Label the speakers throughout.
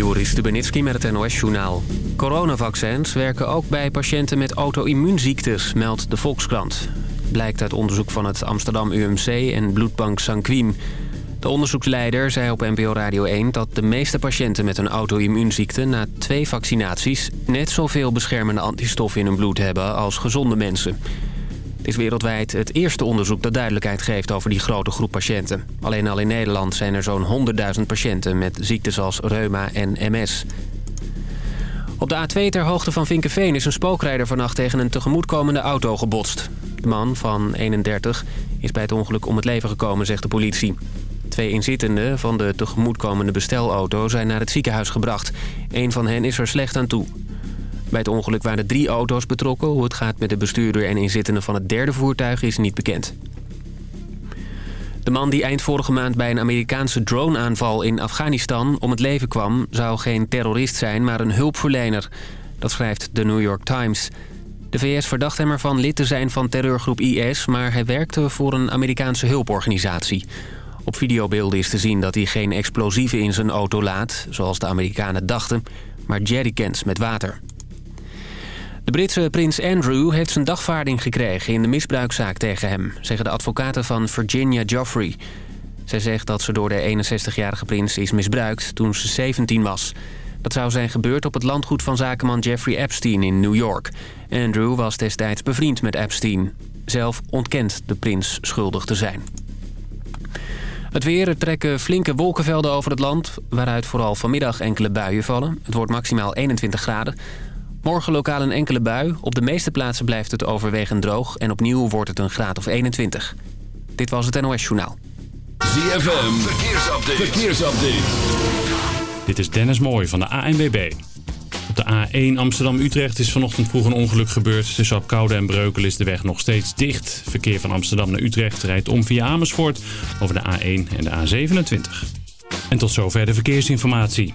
Speaker 1: Joris Stubenitski met het NOS-journaal. Coronavaccins werken ook bij patiënten met auto-immuunziektes, meldt de Volkskrant. Blijkt uit onderzoek van het Amsterdam UMC en bloedbank Sanquim. De onderzoeksleider zei op NPO Radio 1 dat de meeste patiënten met een auto-immuunziekte... na twee vaccinaties net zoveel beschermende antistoffen in hun bloed hebben als gezonde mensen. Het is wereldwijd het eerste onderzoek dat duidelijkheid geeft over die grote groep patiënten. Alleen al in Nederland zijn er zo'n 100.000 patiënten met ziektes als reuma en MS. Op de A2 ter hoogte van Vinkenveen is een spookrijder vannacht tegen een tegemoetkomende auto gebotst. De man van 31 is bij het ongeluk om het leven gekomen, zegt de politie. Twee inzittenden van de tegemoetkomende bestelauto zijn naar het ziekenhuis gebracht. Een van hen is er slecht aan toe. Bij het ongeluk waren drie auto's betrokken. Hoe het gaat met de bestuurder en inzittenden van het derde voertuig is niet bekend. De man die eind vorige maand bij een Amerikaanse droneaanval in Afghanistan om het leven kwam... zou geen terrorist zijn, maar een hulpverlener. Dat schrijft de New York Times. De VS verdacht hem ervan lid te zijn van terreurgroep IS... maar hij werkte voor een Amerikaanse hulporganisatie. Op videobeelden is te zien dat hij geen explosieven in zijn auto laat... zoals de Amerikanen dachten, maar jerrycans met water. De Britse prins Andrew heeft zijn dagvaarding gekregen in de misbruikzaak tegen hem... zeggen de advocaten van Virginia Joffrey. Zij zegt dat ze door de 61-jarige prins is misbruikt toen ze 17 was. Dat zou zijn gebeurd op het landgoed van zakenman Jeffrey Epstein in New York. Andrew was destijds bevriend met Epstein. Zelf ontkent de prins schuldig te zijn. Het weer, er trekken flinke wolkenvelden over het land... waaruit vooral vanmiddag enkele buien vallen. Het wordt maximaal 21 graden. Morgen lokaal een enkele bui. Op de meeste plaatsen blijft het overwegend droog... en opnieuw wordt het een graad of 21. Dit was het NOS Journaal.
Speaker 2: ZFM, verkeersupdate. verkeersupdate.
Speaker 3: Dit is Dennis Mooij van de ANWB. Op de A1 Amsterdam-Utrecht is vanochtend vroeg een ongeluk gebeurd. Tussen Apkoude en Breukel is de weg nog steeds dicht. Verkeer van Amsterdam naar Utrecht rijdt om via Amersfoort... over de A1 en de A27. En tot zover de verkeersinformatie.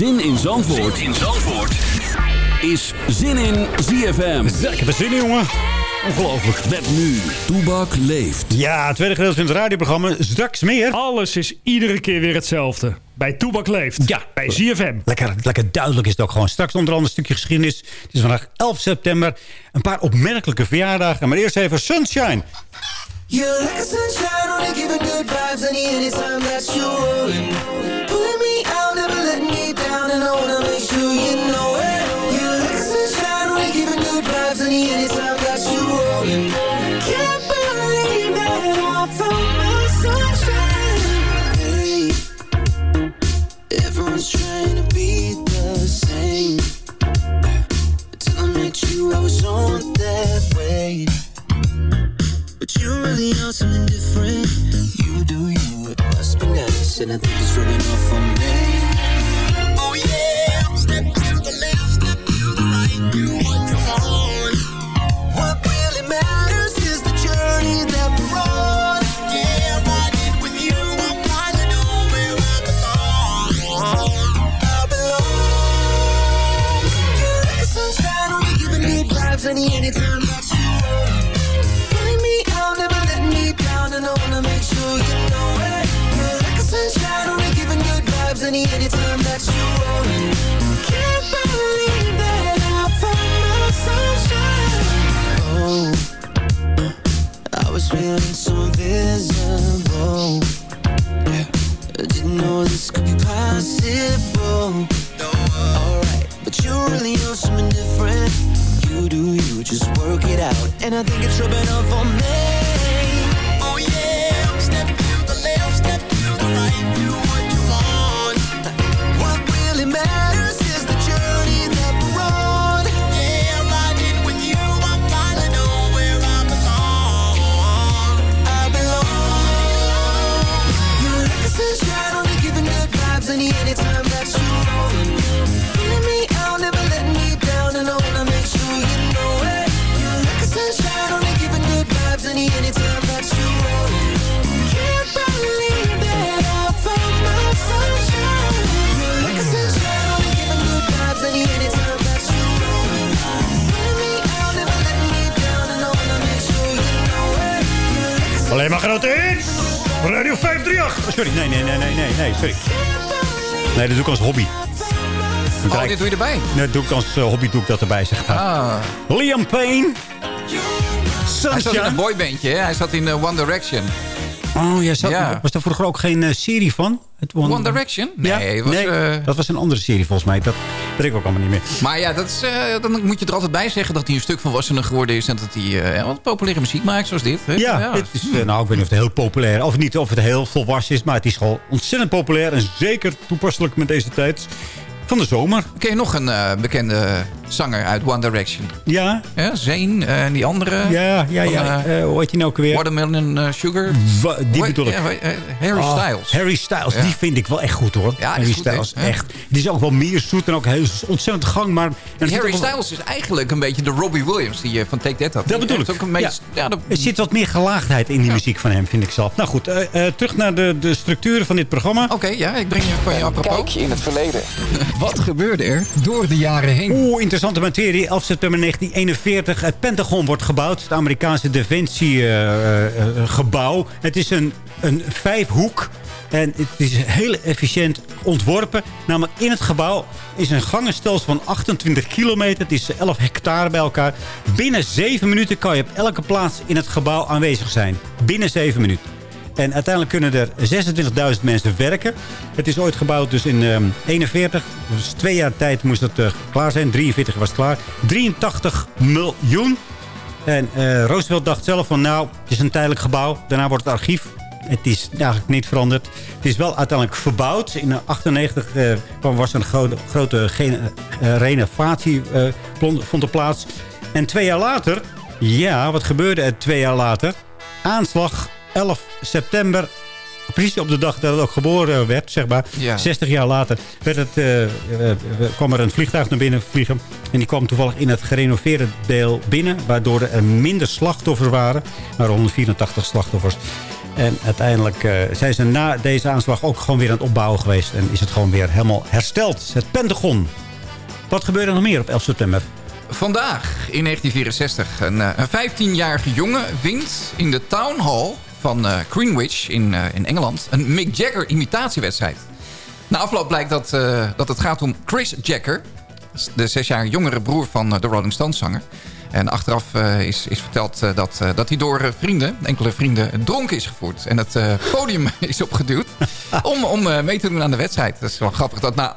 Speaker 2: Zin in Zandvoort,
Speaker 4: in Zandvoort.
Speaker 2: is Zin in ZFM.
Speaker 5: Ik heb er zin in, jongen. Ongelooflijk.
Speaker 2: Met nu, Toebak leeft.
Speaker 5: Ja, het tweede gedeelte van het radioprogramma. Straks meer.
Speaker 6: Alles is iedere keer weer hetzelfde. Bij Toebak Leeft.
Speaker 5: Ja.
Speaker 6: Bij ZFM.
Speaker 5: Lekker, lekker duidelijk is het ook gewoon. Straks onder andere een stukje geschiedenis. Het is vandaag 11 september. Een paar opmerkelijke verjaardagen. Maar eerst even Sunshine.
Speaker 7: You're like a sunshine, only giving good vibes any anytime that you're rolling. Pulling me out, And I think it's rubbing off on me anytime that's you meet out never let me down. And I wanna make sure you know it's just that you I think it's rubbing off on me
Speaker 6: grote hits. Radio 538.
Speaker 5: Oh, sorry, nee, nee, nee, nee, nee, nee, sorry. Nee, dat doe ik als hobby. Dan
Speaker 4: Oh, dit doe je erbij?
Speaker 5: Nee, dat doe ik als eh, hobby doe ik dat erbij, zeg maar.
Speaker 4: Ah.
Speaker 5: Liam Payne.
Speaker 4: Hij zat in
Speaker 5: Sunshine.
Speaker 4: een boybandje, hè? Hij zat in eh, One Direction.
Speaker 5: Oh, ja, zat,
Speaker 4: Ja.
Speaker 5: was daar vroeger ook geen eh, serie van? Het
Speaker 4: One Direction? Nee,
Speaker 5: Ja?
Speaker 4: was,
Speaker 5: nee
Speaker 4: eh,
Speaker 5: dat was een andere serie volgens mij. Dat weet ik ook allemaal niet meer.
Speaker 4: Maar ja, dat is, eh, dan moet je er altijd bij zeggen dat hij een stuk volwassener geworden is... en dat hij wat populaire muziek maakt, zoals dit. Hè?
Speaker 5: Ja, het is, nou, ik weet niet of het heel populair of niet of het heel volwassen is. Maar het is gewoon ontzettend populair en zeker toepasselijk met deze tijd van de zomer.
Speaker 4: Ken je nog een bekende zanger uit One Direction?
Speaker 5: Ja,
Speaker 4: Ja, Zayn eh, en die andere.
Speaker 5: ja, ja.
Speaker 4: Van,
Speaker 5: ja.
Speaker 4: eh,
Speaker 5: Eh, hoe heet die nou ook weer?
Speaker 4: Watermelon Sugar.
Speaker 5: Wa- die bedoel ik.
Speaker 4: ja, Harry
Speaker 5: Oh,
Speaker 4: Styles.
Speaker 5: Harry Styles,
Speaker 4: Ja.
Speaker 5: die vind ik wel echt goed hoor.
Speaker 4: Ja,
Speaker 5: Harry
Speaker 4: goed?
Speaker 5: Styles,
Speaker 4: Ja.
Speaker 5: echt. Die is ook wel meer zoet en ook heel ontzettend er zit
Speaker 4: Harry Styles is eigenlijk een beetje de Robbie Williams die je van Take That had.
Speaker 5: Dat
Speaker 4: Die
Speaker 5: bedoel ik.
Speaker 4: Ook een beetje, ja. dat-
Speaker 5: Er zit wat meer gelaagdheid in die muziek van hem, vind ik zelf. Nou goed, eh, eh, terug naar de, de structuren van dit programma.
Speaker 4: Oké, ja, ik breng je van je apropos.
Speaker 8: Kijkje in het verleden. Wat gebeurde er door de jaren heen?
Speaker 5: Oeh, interessante materie. 11 september 1941. Het Pentagon wordt gebouwd. Het Amerikaanse defensiegebouw. het is een, een vijfhoek. En het is heel efficiënt ontworpen. Namelijk in het gebouw is een gangenstelsel van 28 kilometer. Het is 11 hectare bij elkaar. Binnen 7 minuten kan je op elke plaats in het gebouw aanwezig zijn. Binnen 7 minuten. En uiteindelijk kunnen er 26.000 mensen werken. Het is ooit gebouwd dus in ehm 41. Dus twee jaar tijd moest het eh, klaar zijn. 43 was het klaar. 83 miljoen. En eh, Roosevelt dacht zelf van nou, het is een tijdelijk gebouw. Daarna wordt het archief. Het is eigenlijk niet veranderd. Het is wel uiteindelijk verbouwd. In 1998 eh, kwam- was er een grote, grote eh, renovatie eh, vond er plaats. En twee jaar later, ja, wat gebeurde er twee jaar later? Aanslag 11 september precies op de dag dat het ook geboren werd, zeg maar.
Speaker 4: Ja.
Speaker 5: 60 jaar later werd het, eh, eh, kwam er een vliegtuig naar binnen vliegen. En die kwam toevallig in het gerenoveerde deel binnen. Waardoor er minder slachtoffers waren. Maar 184 slachtoffers. En uiteindelijk eh, zijn ze na deze aanslag ook gewoon weer aan het opbouwen geweest. En is het gewoon weer helemaal hersteld. Het Pentagon. Wat gebeurde er nog meer op 11 september?
Speaker 4: Vandaag, in 1964, een, eh, een 15-jarige jongen wint in de Town Hall van eh, Greenwich in, eh, in Engeland... een Mick Jagger imitatiewedstrijd. Na afloop blijkt dat, eh, dat het gaat om Chris Jagger... de zes jaar jongere broer van de Rolling Stones zanger. En achteraf is, is verteld dat, dat hij door vrienden, enkele vrienden, dronken is gevoerd. En het podium is opgeduwd om, om mee te doen aan de wedstrijd. Dat is wel grappig. Dat na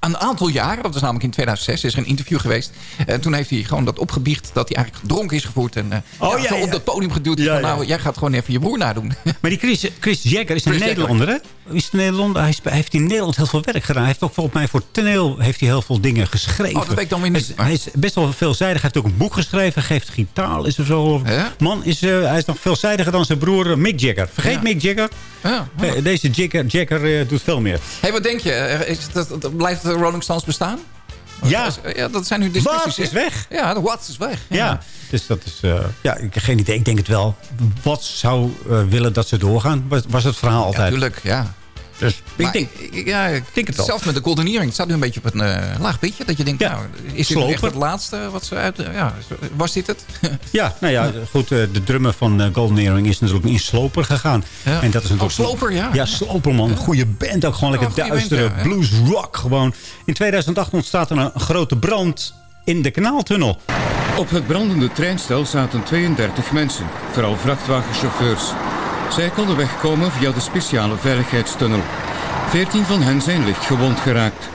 Speaker 4: een aantal jaren, dat was namelijk in 2006, is er een interview geweest. En toen heeft hij gewoon dat opgebiecht dat hij eigenlijk dronken is gevoerd. En eh,
Speaker 5: Oh,
Speaker 4: ja,
Speaker 5: ja,
Speaker 4: zo
Speaker 5: ja.
Speaker 4: op dat podium geduwd.
Speaker 5: Ja,
Speaker 4: van,
Speaker 5: ja.
Speaker 4: nou, jij gaat gewoon even je broer nadoen.
Speaker 5: Maar die Chris, Chris Jagger is een
Speaker 4: Chris Jagger.
Speaker 5: Nederlander, hè? Is Nederlander? Hij, is- hij heeft in Nederland heel veel werk gedaan. Hij heeft ook volgens mij voor toneel heeft hij heel veel dingen geschreven.
Speaker 4: Oh, dat weet ik dan weer niet.
Speaker 5: Hij is, hij is best wel veelzijdig. Hij heeft ook een boek geschreven. Geeft gitaarles of zo.
Speaker 4: Ja?
Speaker 5: Man, is, eh, hij is nog veelzijdiger dan zijn broer eh, Mick Jagger. Vergeet
Speaker 4: Ja.
Speaker 5: Mick Jagger.
Speaker 4: Ja.
Speaker 5: Eh, Deze Jagger, Jagger doet veel meer.
Speaker 4: hey, wat denk je? Is dat, blijft de Rolling Stones bestaan?
Speaker 5: Ja,
Speaker 4: Ja, dat zijn nu discussies.
Speaker 5: Wat is weg?
Speaker 4: Ja, de Watts is weg.
Speaker 5: ja. Dus dat is... eh, ja, ik heb geen idee. Ik denk het wel. Wat zou willen dat ze doorgaan? Was, was het verhaal altijd.
Speaker 4: natuurlijk, ja.
Speaker 5: Dus ik denk...
Speaker 4: ik- ja, ik
Speaker 5: denk het wel.
Speaker 4: Zelfs met de Golden Earring. Het staat nu een beetje op een eh, laag pitje. Dat je denkt,
Speaker 5: Ja.
Speaker 4: nou, is dit echt
Speaker 5: Sloper.
Speaker 4: het laatste wat ze uit... Ja, was dit het?
Speaker 5: Ja, nou ja, goed. eh, de drummer van eh, Golden Earring is natuurlijk in Sloper gegaan.
Speaker 4: Ja.
Speaker 5: En dat is natuurlijk
Speaker 4: Oh, Sloper, ja.
Speaker 5: Ja, Sloper, man. Goede band ook. Gewoon lekker
Speaker 4: goeie
Speaker 5: duistere
Speaker 4: band, ja, ja.
Speaker 5: blues rock gewoon. In 2008 ontstaat er een grote brand in de kanaaltunnel.
Speaker 9: Op het brandende treinstel zaten 32 mensen, vooral vrachtwagenchauffeurs. Zij konden wegkomen via de speciale veiligheidstunnel. 14 van hen zijn licht gewond geraakt.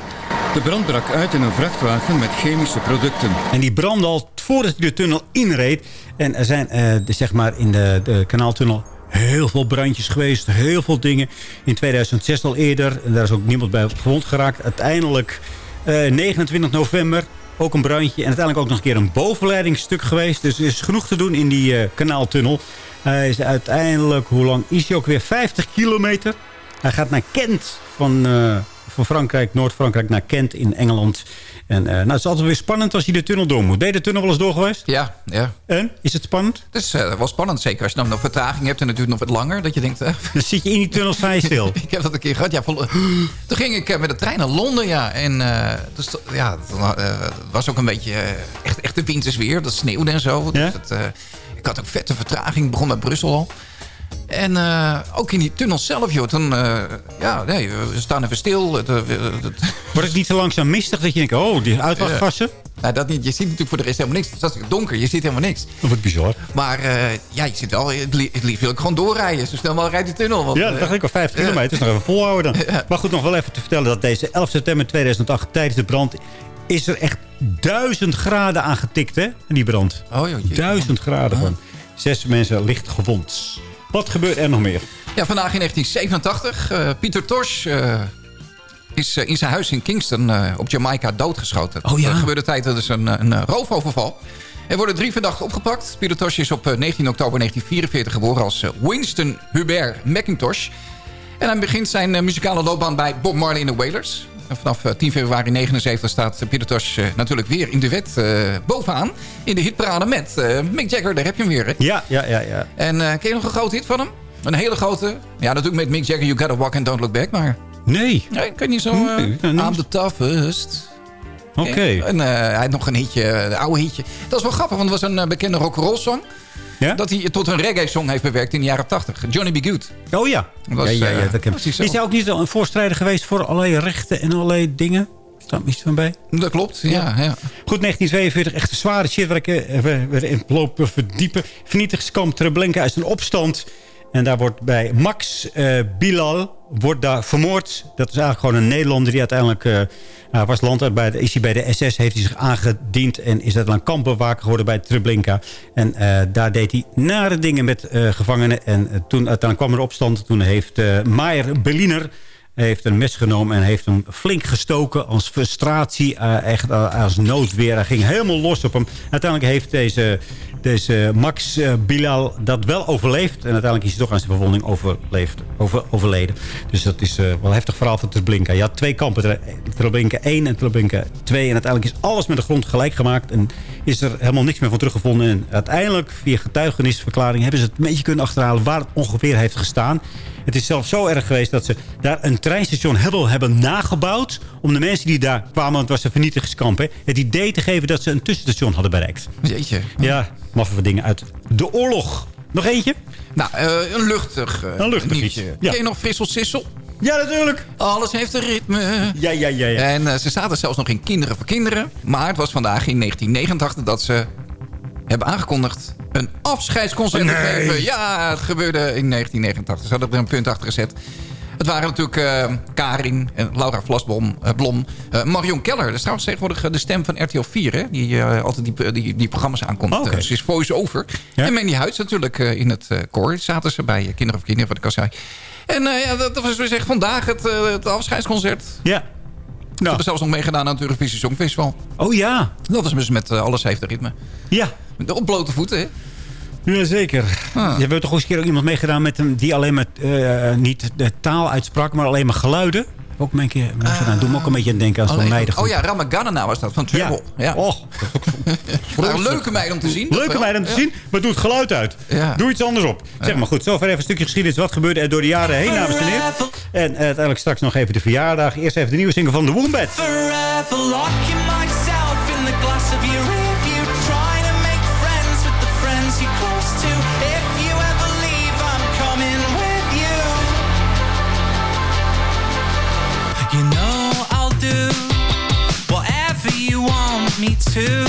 Speaker 9: De brand brak uit in een vrachtwagen met chemische producten.
Speaker 5: En die brandde al voordat de tunnel inreed. En er zijn eh, de- zeg maar in de, de kanaaltunnel heel veel brandjes geweest. Heel veel dingen. In 2006 al eerder. En daar is ook niemand bij gewond geraakt. Uiteindelijk eh, 29 november ook een brandje. En uiteindelijk ook nog een keer een bovenleidingsstuk geweest. Dus er is genoeg te doen in die eh, kanaaltunnel. Hij is uiteindelijk, hoe lang is hij ook weer? 50 kilometer. Hij gaat naar Kent van, eh, van Frankrijk, Noord-Frankrijk naar Kent in Engeland. En eh, nou, het is altijd weer spannend als je de tunnel door moet. Ben je de tunnel wel eens door geweest?
Speaker 4: Ja, ja.
Speaker 5: En? Is het spannend?
Speaker 4: Het is eh, wel spannend, zeker als je dan nog vertraging hebt... en het duurt nog wat langer, dat je denkt...
Speaker 5: Dan zit je in die tunnel vrij stil.
Speaker 4: ik heb dat een keer gehad. Ja, vol- toen ging ik met de trein naar Londen, ja. En dus, ja, het was ook een beetje echt, echt de wintersweer. Dat sneeuwde en zo. Dus
Speaker 5: Ja?
Speaker 4: Ik had ook vette vertraging. Begon met Brussel al. En eh, ook in die tunnel zelf, joh. Toen, eh, ja, nee, we staan even stil. Het, eh, het-
Speaker 5: Wordt het niet te langzaam mistig dat je denkt... oh, die uitlaatgassen?
Speaker 4: nou, dat niet. Je ziet natuurlijk voor de rest helemaal niks. Het is donker. Je ziet helemaal niks.
Speaker 5: Dat wordt bizar.
Speaker 4: Maar ja, je zit wel... Het, li- het liefst wil ik gewoon doorrijden. Zo snel mogelijk rijdt die tunnel. Want,
Speaker 5: Ja, dat dacht ik al. 50 kilometer. Dus nog even volhouden dan. Maar goed, nog wel even te vertellen dat deze 11 september 2008... tijdens de brand is er echt duizend graden aangetikt, hè? In die brand.
Speaker 4: Oh, joh.
Speaker 5: Duizend graden van. Zes mensen licht gewond. Wat gebeurt er nog meer?
Speaker 4: Ja, vandaag in 1987. eh, Pieter Tosh eh, is eh, in zijn huis in Kingston op Jamaica doodgeschoten.
Speaker 5: Oh ja.
Speaker 4: Dat gebeurde tijdens een, een, een roofoverval. Er worden drie verdachten opgepakt. Pieter Tosh is op eh, 19 oktober 1944 geboren als Winston Hubert McIntosh. En hij begint zijn muzikale loopbaan bij Bob Marley in de Wailers. En vanaf eh, 10 februari 79 staat eh, Pieter Tosh eh, natuurlijk weer in de wet eh, bovenaan. In de hitparade met eh, Mick Jagger, daar heb je hem weer. Hè?
Speaker 5: Ja, ja, ja, ja.
Speaker 4: En eh, ken je nog een grote hit van hem? Een hele grote. Ja, natuurlijk met Mick Jagger, You Gotta Walk and Don't Look Back. Maar
Speaker 5: Nee.
Speaker 4: nee, weet niet zo... eh
Speaker 5: Nee, nee.
Speaker 4: I'm the toughest.
Speaker 5: Oké.
Speaker 4: En eh, hij had nog een hitje, eh, de oude hitje. Dat is wel grappig, want het was een eh, bekende rock'n'roll song.
Speaker 5: Ja?
Speaker 4: Dat hij tot een reggae song heeft bewerkt in de jaren 80. Johnny B. Good.
Speaker 5: Oh ja.
Speaker 4: Was,
Speaker 5: ja, ja, ja,
Speaker 4: eh,
Speaker 5: dat ken ik.
Speaker 4: precies zo.
Speaker 5: Is hij ook niet een voorstrijder geweest voor allerlei rechten en allerlei dingen? Staat er iets van bij?
Speaker 4: Dat klopt, ja. ja.
Speaker 5: Goed, 1942, echt een zware shit waar ik eh, we- we in lopen verdiepen. Vernietigingskamp Treblinka is een opstand. En daar wordt bij Max eh, Bilal wordt daar vermoord. Dat is eigenlijk gewoon een Nederlander die uiteindelijk... hij was landarbeider, is hij bij de SS, heeft hij zich aangediend... en is uiteindelijk kampbewaker geworden bij Treblinka. En eh, daar deed hij nare dingen met gevangenen. En toen uiteindelijk kwam er opstand. Toen heeft Maier Berliner heeft een mes genomen en heeft hem flink gestoken als frustratie, eh, echt eh, als noodweer. Hij ging helemaal los op hem. Uiteindelijk heeft deze, deze Max eh, Bilal dat wel overleefd. En uiteindelijk is hij toch aan zijn verwonding overleefd, over, overleden. Dus dat is wel heftig verhaal van Treblinka. Je had twee kampen, Tre- Treblinka 1 en Treblinka 2. En uiteindelijk is alles met de grond gelijk gemaakt. En is er helemaal niks meer van teruggevonden. En uiteindelijk, via getuigenisverklaring, hebben ze het een beetje kunnen achterhalen waar het ongeveer heeft gestaan. Het is zelfs zo erg geweest dat ze daar een treinstation hebben, hebben nagebouwd... om de mensen die daar kwamen, want het was een vernietigingskamp... Hè, het idee te geven dat ze een tussenstation hadden bereikt.
Speaker 4: Jeetje.
Speaker 5: Ja, maffe dingen uit de oorlog. Nog eentje?
Speaker 4: Nou, eh, een luchtig, eh,
Speaker 5: Een luchtig
Speaker 4: nieuwtje.
Speaker 5: iets, ja.
Speaker 4: Ken je nog Frissel Sissel?
Speaker 5: Ja, natuurlijk.
Speaker 4: Alles heeft een ritme.
Speaker 5: Ja, ja, ja. ja.
Speaker 4: En eh, ze zaten zelfs nog in Kinderen voor Kinderen. Maar het was vandaag in 1989 dat ze hebben aangekondigd een afscheidsconcert te
Speaker 5: Nee.
Speaker 4: geven. Ja, het gebeurde in 1989. Ze hadden er een punt achter gezet. Het waren natuurlijk eh, Karin, en Laura Vlasblom, eh, Blom, eh, Marion Keller. Dat is trouwens tegenwoordig eh, de stem van RTL 4, hè? Die eh, altijd die, die, die programma's aankondigt.
Speaker 5: Oh,
Speaker 4: ze is voice-over.
Speaker 5: Ja.
Speaker 4: En Mandy Huids natuurlijk eh, in het eh koor. Zaten ze bij eh, Kinderen of Kinderen, ik al zei. En eh, ja, dat, dat was dus echt vandaag het, eh, het afscheidsconcert.
Speaker 5: ja.
Speaker 4: Ze
Speaker 5: Nou.
Speaker 4: hebben zelfs nog meegedaan aan het Eurovisie Songfestival.
Speaker 5: Oh ja.
Speaker 4: Dat was dus met eh, Alles heeft een ritme.
Speaker 5: Ja.
Speaker 4: Met op blote voeten, hè?
Speaker 5: Jazeker.
Speaker 4: Ah.
Speaker 5: Je hebt toch eens een keer ook iemand meegedaan met hem... die alleen maar eh, niet de taal uitsprak, maar alleen maar geluiden. Ook een keer meegedaan. Doe me ook een beetje aan denken aan zo'n meiden.
Speaker 4: oh ja, Ramaganana was dat, van Treble. Ja.
Speaker 5: Oh,
Speaker 4: Nou, een leuke meid om te zien.
Speaker 5: Leuke meid om te
Speaker 4: Ja.
Speaker 5: zien, maar doe het geluid uit.
Speaker 4: Ja.
Speaker 5: Doe iets anders op. Zeg maar goed, zover even een stukje geschiedenis. Wat gebeurde er door de jaren heen, dames en heren? En uiteindelijk straks nog even de verjaardag. Eerst even de nieuwe single van The Wombat.
Speaker 7: Forever locking myself in the glass of your want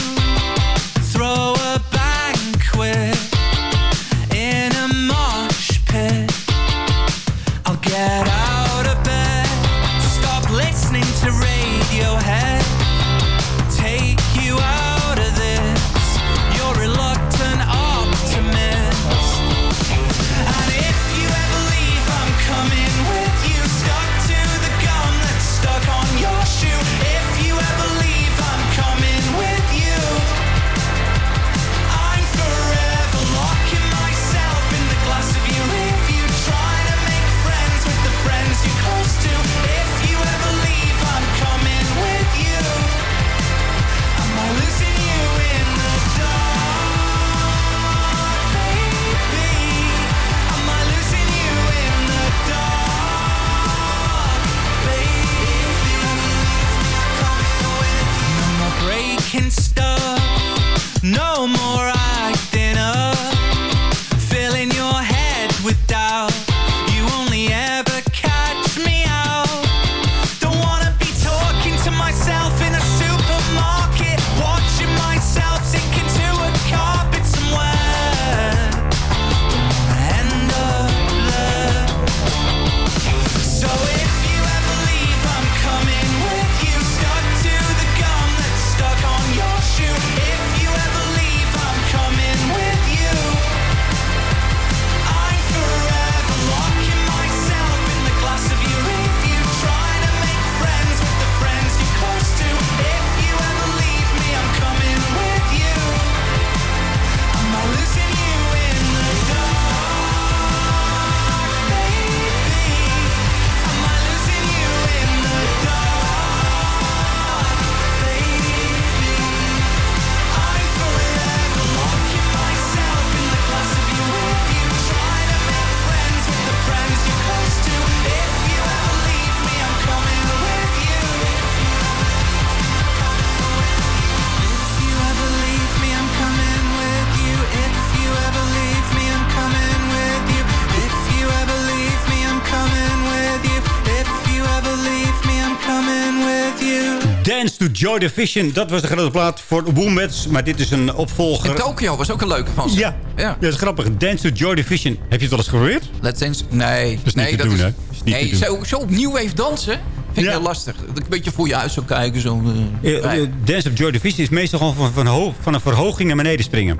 Speaker 5: Joy Division. Dat was de grote plaat voor Wombats. Maar dit is een opvolger.
Speaker 4: In Tokyo was ook een leuke van ze.
Speaker 5: Ja,
Speaker 4: ja.
Speaker 5: dat is grappig. Dance to Joy Division. Heb je het wel eens geprobeerd?
Speaker 4: Let's Dance. Nee.
Speaker 5: is niet
Speaker 4: nee,
Speaker 5: te
Speaker 4: dat
Speaker 5: doen,
Speaker 4: is,
Speaker 5: hè? Is niet
Speaker 4: nee,
Speaker 5: te doen.
Speaker 4: zo, zo opnieuw even dansen vind ik
Speaker 5: Ja.
Speaker 4: heel lastig. Dat ik een beetje voor je uit zou kijken. Zo, eh,
Speaker 5: Eh, eh, Dance of Joy Division is meestal gewoon van, van, van een verhoging naar beneden springen.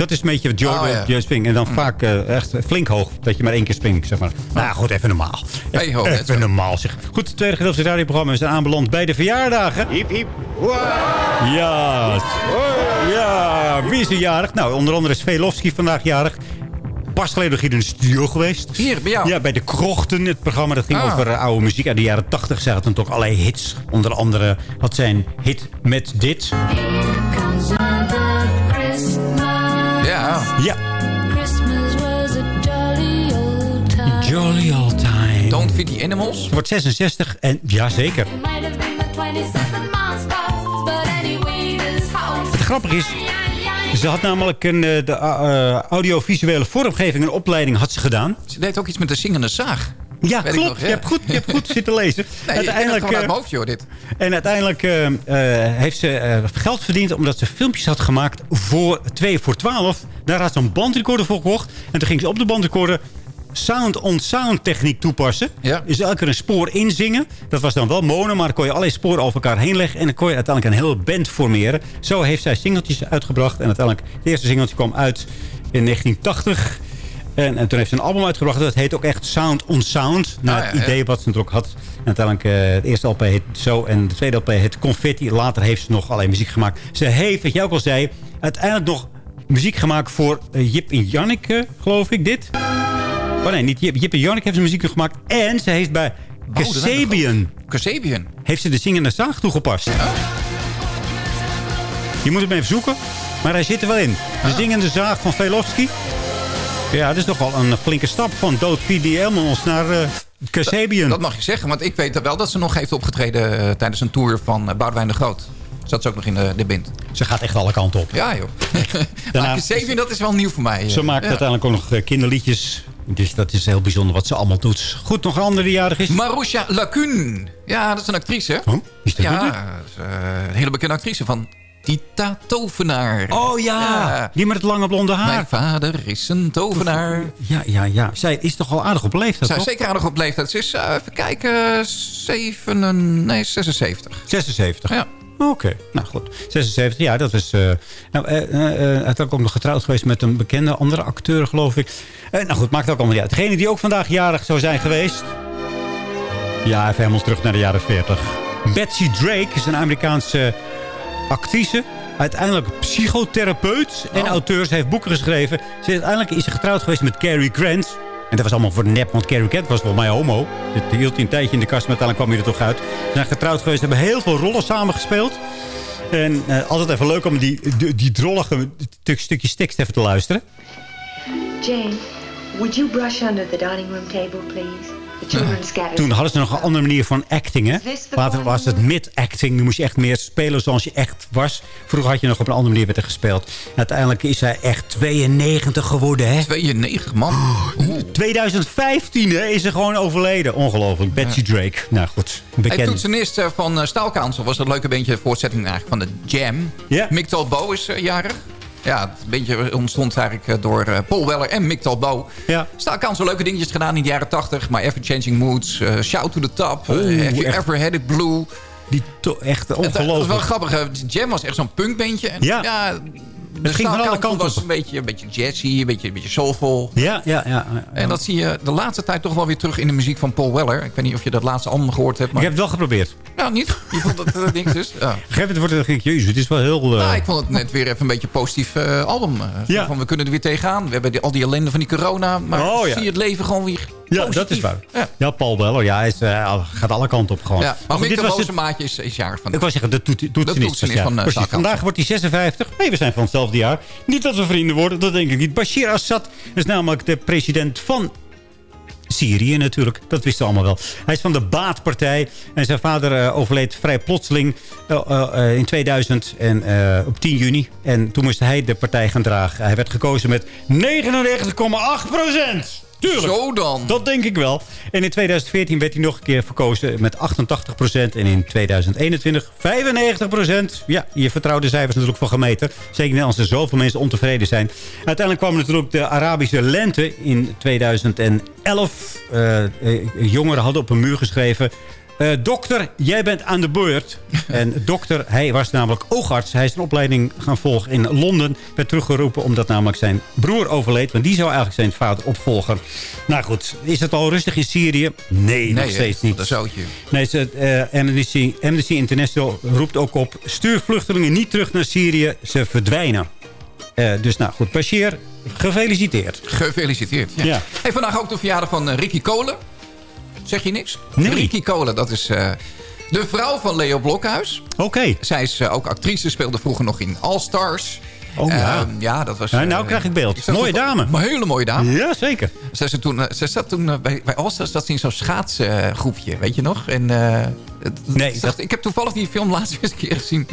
Speaker 5: Dat is een beetje wat Joy
Speaker 4: Oh, ja.
Speaker 5: Joy springen. En dan vaak eh, echt flink hoog. Dat je maar één keer springt, zeg maar. Nou goed, even normaal.
Speaker 4: Hey, ho, net
Speaker 5: even normaal, zeg. Goed, het tweede gedeelte van het radioprogramma. We zijn aanbeland bij de verjaardagen. Hiep, hiep. Ja. Ja, wie is er jarig? Nou, onder andere is Velofsky vandaag jarig. Pas geleden nog hier in de studio geweest.
Speaker 4: Hier, bij jou?
Speaker 5: Ja, bij de Krochten. Het programma dat ging
Speaker 4: Ah.
Speaker 5: over eh, oude muziek uit de jaren 80. Zij had dan toch allerlei hits. Onder andere had zij een hit met dit.
Speaker 4: Ja.
Speaker 5: Jolly old time.
Speaker 4: Don't Feed the Animals.
Speaker 5: Wordt 66 en ja, zeker. Het grappige is, ze had namelijk een, eh, de eh, audiovisuele vormgeving en opleiding had ze gedaan.
Speaker 4: Ze deed ook iets met de zingende zaag.
Speaker 5: Ja,
Speaker 4: Weet
Speaker 5: klopt.
Speaker 4: nog, ja.
Speaker 5: Je, hebt goed, je hebt goed zitten lezen.
Speaker 4: Nee, uiteindelijk,
Speaker 5: eh,
Speaker 4: mijn hoofd, joh, dit.
Speaker 5: En uiteindelijk eh, eh, heeft ze geld verdiend omdat ze filmpjes had gemaakt voor 2 voor 12. Daar had ze een bandrecorder voor gekocht. En toen ging ze op de bandrecorder sound-on-sound techniek toepassen.
Speaker 4: Ja.
Speaker 5: Dus elke keer een spoor inzingen. Dat was dan wel mono, maar dan kon je allerlei sporen over elkaar heen leggen. En dan kon je uiteindelijk een hele band formeren. Zo heeft zij singeltjes uitgebracht. En uiteindelijk, het eerste singeltje kwam uit in 1980. En, en toen heeft ze een album uitgebracht. Dat heet ook echt Sound on Sound. Naar
Speaker 4: Ah, ja,
Speaker 5: het
Speaker 4: ja.
Speaker 5: idee wat ze ook had. En uiteindelijk, eh het eerste LP heet zo. En de tweede LP heet Confetti. Later heeft ze nog allerlei muziek gemaakt. Ze heeft, wat jij ook al zei, uiteindelijk nog muziek gemaakt voor eh, Jip en Janneke, geloof ik, dit. Oh nee, niet Jip. Jip en Janneke heeft ze muziek gemaakt. En ze heeft bij
Speaker 4: Oh,
Speaker 5: Kasabian
Speaker 4: Kasabian.
Speaker 5: heeft ze de zingende zaag toegepast. Je moet hem even zoeken, maar hij zit er wel in. De zingende zaag van Velofsky. Ja, dat is toch wel een flinke stap van Dood the Animals naar Kasabian.
Speaker 4: Dat mag je zeggen, want ik weet wel dat ze nog heeft opgetreden... eh, tijdens een tour van uh, Boudewijn de Groot. Zat ze ook nog in de, de band.
Speaker 5: Ze gaat echt alle kanten op.
Speaker 4: Ja, joh.
Speaker 5: Daarna-
Speaker 4: Kasabian, dat is wel nieuw voor mij.
Speaker 5: Ze maakt
Speaker 4: Ja.
Speaker 5: uiteindelijk ook nog kinderliedjes. Dus dat is heel bijzonder wat ze allemaal doet. Goed, nog een andere die jarig is.
Speaker 4: Marusha Lacune. Ja, dat is een actrice.
Speaker 5: Oh, is dat
Speaker 4: ja, dat is, een hele bekende actrice van Tita Tovenaar.
Speaker 5: Oh ja,
Speaker 4: Ja.
Speaker 5: die met het lange blonde haar.
Speaker 4: Mijn vader is een tovenaar.
Speaker 5: Ja, ja, ja. Zij is toch al aardig op leeftijd,
Speaker 4: Zij is zeker aardig op leeftijd. Ze is, eh, even kijken, 7, nee, 76.
Speaker 5: 76.
Speaker 4: Ja.
Speaker 5: Oké, nou goed. 76, ja, dat is... eh nou, eh, hij ook nog getrouwd geweest met een bekende andere acteur, geloof ik. Nou goed, maakt ook allemaal niet uit. Degene die ook vandaag jarig zou zijn geweest... Ja, even helemaal terug naar de jaren 40. Betsy Drake is een Amerikaanse actrice. Uiteindelijk psychotherapeut en
Speaker 4: Oh.
Speaker 5: auteur. Ze heeft boeken geschreven. Ze, uiteindelijk is ze getrouwd geweest met Cary Grant. En dat was allemaal voor de nep, want Cary Grant was volgens mij homo. Dat hield hij een tijdje in de kast, maar uiteindelijk kwam hij er toch uit. Ze zijn getrouwd geweest, hebben heel veel rollen samengespeeld. En eh, altijd even leuk om die, die, die drollige stuk, stukjes tekst even te luisteren.
Speaker 10: Jane, would you brush under the dining room table, please?
Speaker 5: Toen hadden ze nog een andere manier van acting, hè? Later was het mid-acting. Nu moest je echt meer spelen zoals je echt was. Vroeger had je nog op een andere manier er gespeeld. Uiteindelijk is hij echt 92 geworden, hè?
Speaker 4: 92, man. Oeh.
Speaker 5: 2015 hè, is ze gewoon overleden. Ongelooflijk. Betsy Drake. Nou goed,
Speaker 4: Hey,
Speaker 5: bekend.
Speaker 4: toetsenist eh, van uh, Style Council was dat leuke beentje voortzetting eigenlijk van de Jam.
Speaker 5: Ja.
Speaker 4: Mick Talbot is eh, jarig. Ja, het beentje ontstond eigenlijk eh, door eh, Paul Weller en Mick Talbot.
Speaker 5: Ja.
Speaker 4: Style Council leuke dingetjes gedaan in de jaren 80. Maar Ever Changing Moods, eh, Shout to the Top,
Speaker 5: Oeh,
Speaker 4: Have You. Ever Had It Blue.
Speaker 5: Die echt
Speaker 4: Het, dat was wel
Speaker 5: ongelooflijk.
Speaker 4: grappig. Jam was echt zo'n punkbeentje. En,
Speaker 5: Ja.
Speaker 4: De
Speaker 5: ging van alle kanten
Speaker 4: was een beetje, een beetje jazzy, een beetje, een beetje soulful.
Speaker 5: Ja, ja, ja. ja.
Speaker 4: En dat zie je de laatste tijd toch wel weer terug in de muziek van Paul Weller. Ik weet niet of je dat laatste album gehoord hebt.
Speaker 5: Ik
Speaker 4: Maar...
Speaker 5: heb het wel geprobeerd.
Speaker 4: Nou, niet. Je vond dat uh, niks dus. Ja.
Speaker 5: Gegeven wordt het, denk ik, jezus, het is wel heel...
Speaker 4: Nou, ik vond het net weer even een beetje een positief eh, album. eh,
Speaker 5: Ja.
Speaker 4: Van, we kunnen er weer tegenaan. We hebben die, al die ellende van die corona. Maar
Speaker 5: Oh, ja.
Speaker 4: zie je het leven gewoon weer
Speaker 5: ja,
Speaker 4: positief.
Speaker 5: dat is waar.
Speaker 4: Ja.
Speaker 5: Ja, Paul Weller, ja, hij is, eh, gaat alle kanten op gewoon.
Speaker 4: Ja, maar
Speaker 5: goed,
Speaker 4: de
Speaker 5: was het-
Speaker 4: maatje is, is jarig van.
Speaker 5: Ik wou zeggen, de toet, toetsenist. ja.
Speaker 4: van, eh,
Speaker 5: Precies. Vandaag wordt hij 56. Nee, we zijn van hetzelfde jaar. Niet dat we vrienden worden, dat denk ik niet. Bashir Assad is namelijk de president van Syrië natuurlijk. Dat wisten we allemaal wel. Hij is van de Baatpartij. En zijn vader eh, overleed vrij plotseling in 2000 en, op 10 juni. En toen moest hij de partij gaan dragen. Hij werd gekozen met 99,8 procent. Tuurlijk.
Speaker 4: Zo dan.
Speaker 5: Dat denk ik wel. En in 2014 werd hij nog een keer verkozen met 88%. En in 2021 95%. Ja, je vertrouwde cijfers natuurlijk van gemeten. Zeker niet als er zoveel mensen ontevreden zijn. Uiteindelijk kwam natuurlijk de Arabische lente in 2011. Eh, eh, jongeren hadden op een muur geschreven... eh, dokter, jij bent aan de beurt. en dokter, hij was namelijk oogarts. Hij is een opleiding gaan volgen in Londen. Werd teruggeroepen omdat namelijk zijn broer overleed. Want die zou eigenlijk zijn vader opvolgen. Nou goed, is het al rustig in Syrië? Nee, nog steeds niet.
Speaker 4: dat zoutje.
Speaker 5: Nee, ze, eh, Amnesty, Amnesty International roept ook op... stuur vluchtelingen niet terug naar Syrië, ze verdwijnen. Eh, dus nou goed, Bashir, gefeliciteerd.
Speaker 4: Gefeliciteerd. Ja.
Speaker 5: Ja.
Speaker 4: Hey, vandaag ook de verjaardag van Ricky Kolen. Zeg je niks?
Speaker 5: Nee.
Speaker 4: Ricky Kolen, dat is eh, de vrouw van Leo Blokhuis.
Speaker 5: Oké.
Speaker 4: Zij is eh, ook actrice, speelde vroeger nog in All Stars.
Speaker 5: Oh ja.
Speaker 4: Ehm, ja, dat was...
Speaker 5: Ja, nou
Speaker 4: eh,
Speaker 5: krijg ik beeld.
Speaker 4: dat
Speaker 5: Mooie dame.
Speaker 4: Een hele mooie dame.
Speaker 5: Ja, zeker.
Speaker 4: Zij zat toen, zat toen bij, bij All Stars, zat ze in zo'n schaatsgroepje, weet je nog? En,
Speaker 5: Nee, dat-
Speaker 4: Ik heb toevallig die film laatst eens een keer gezien.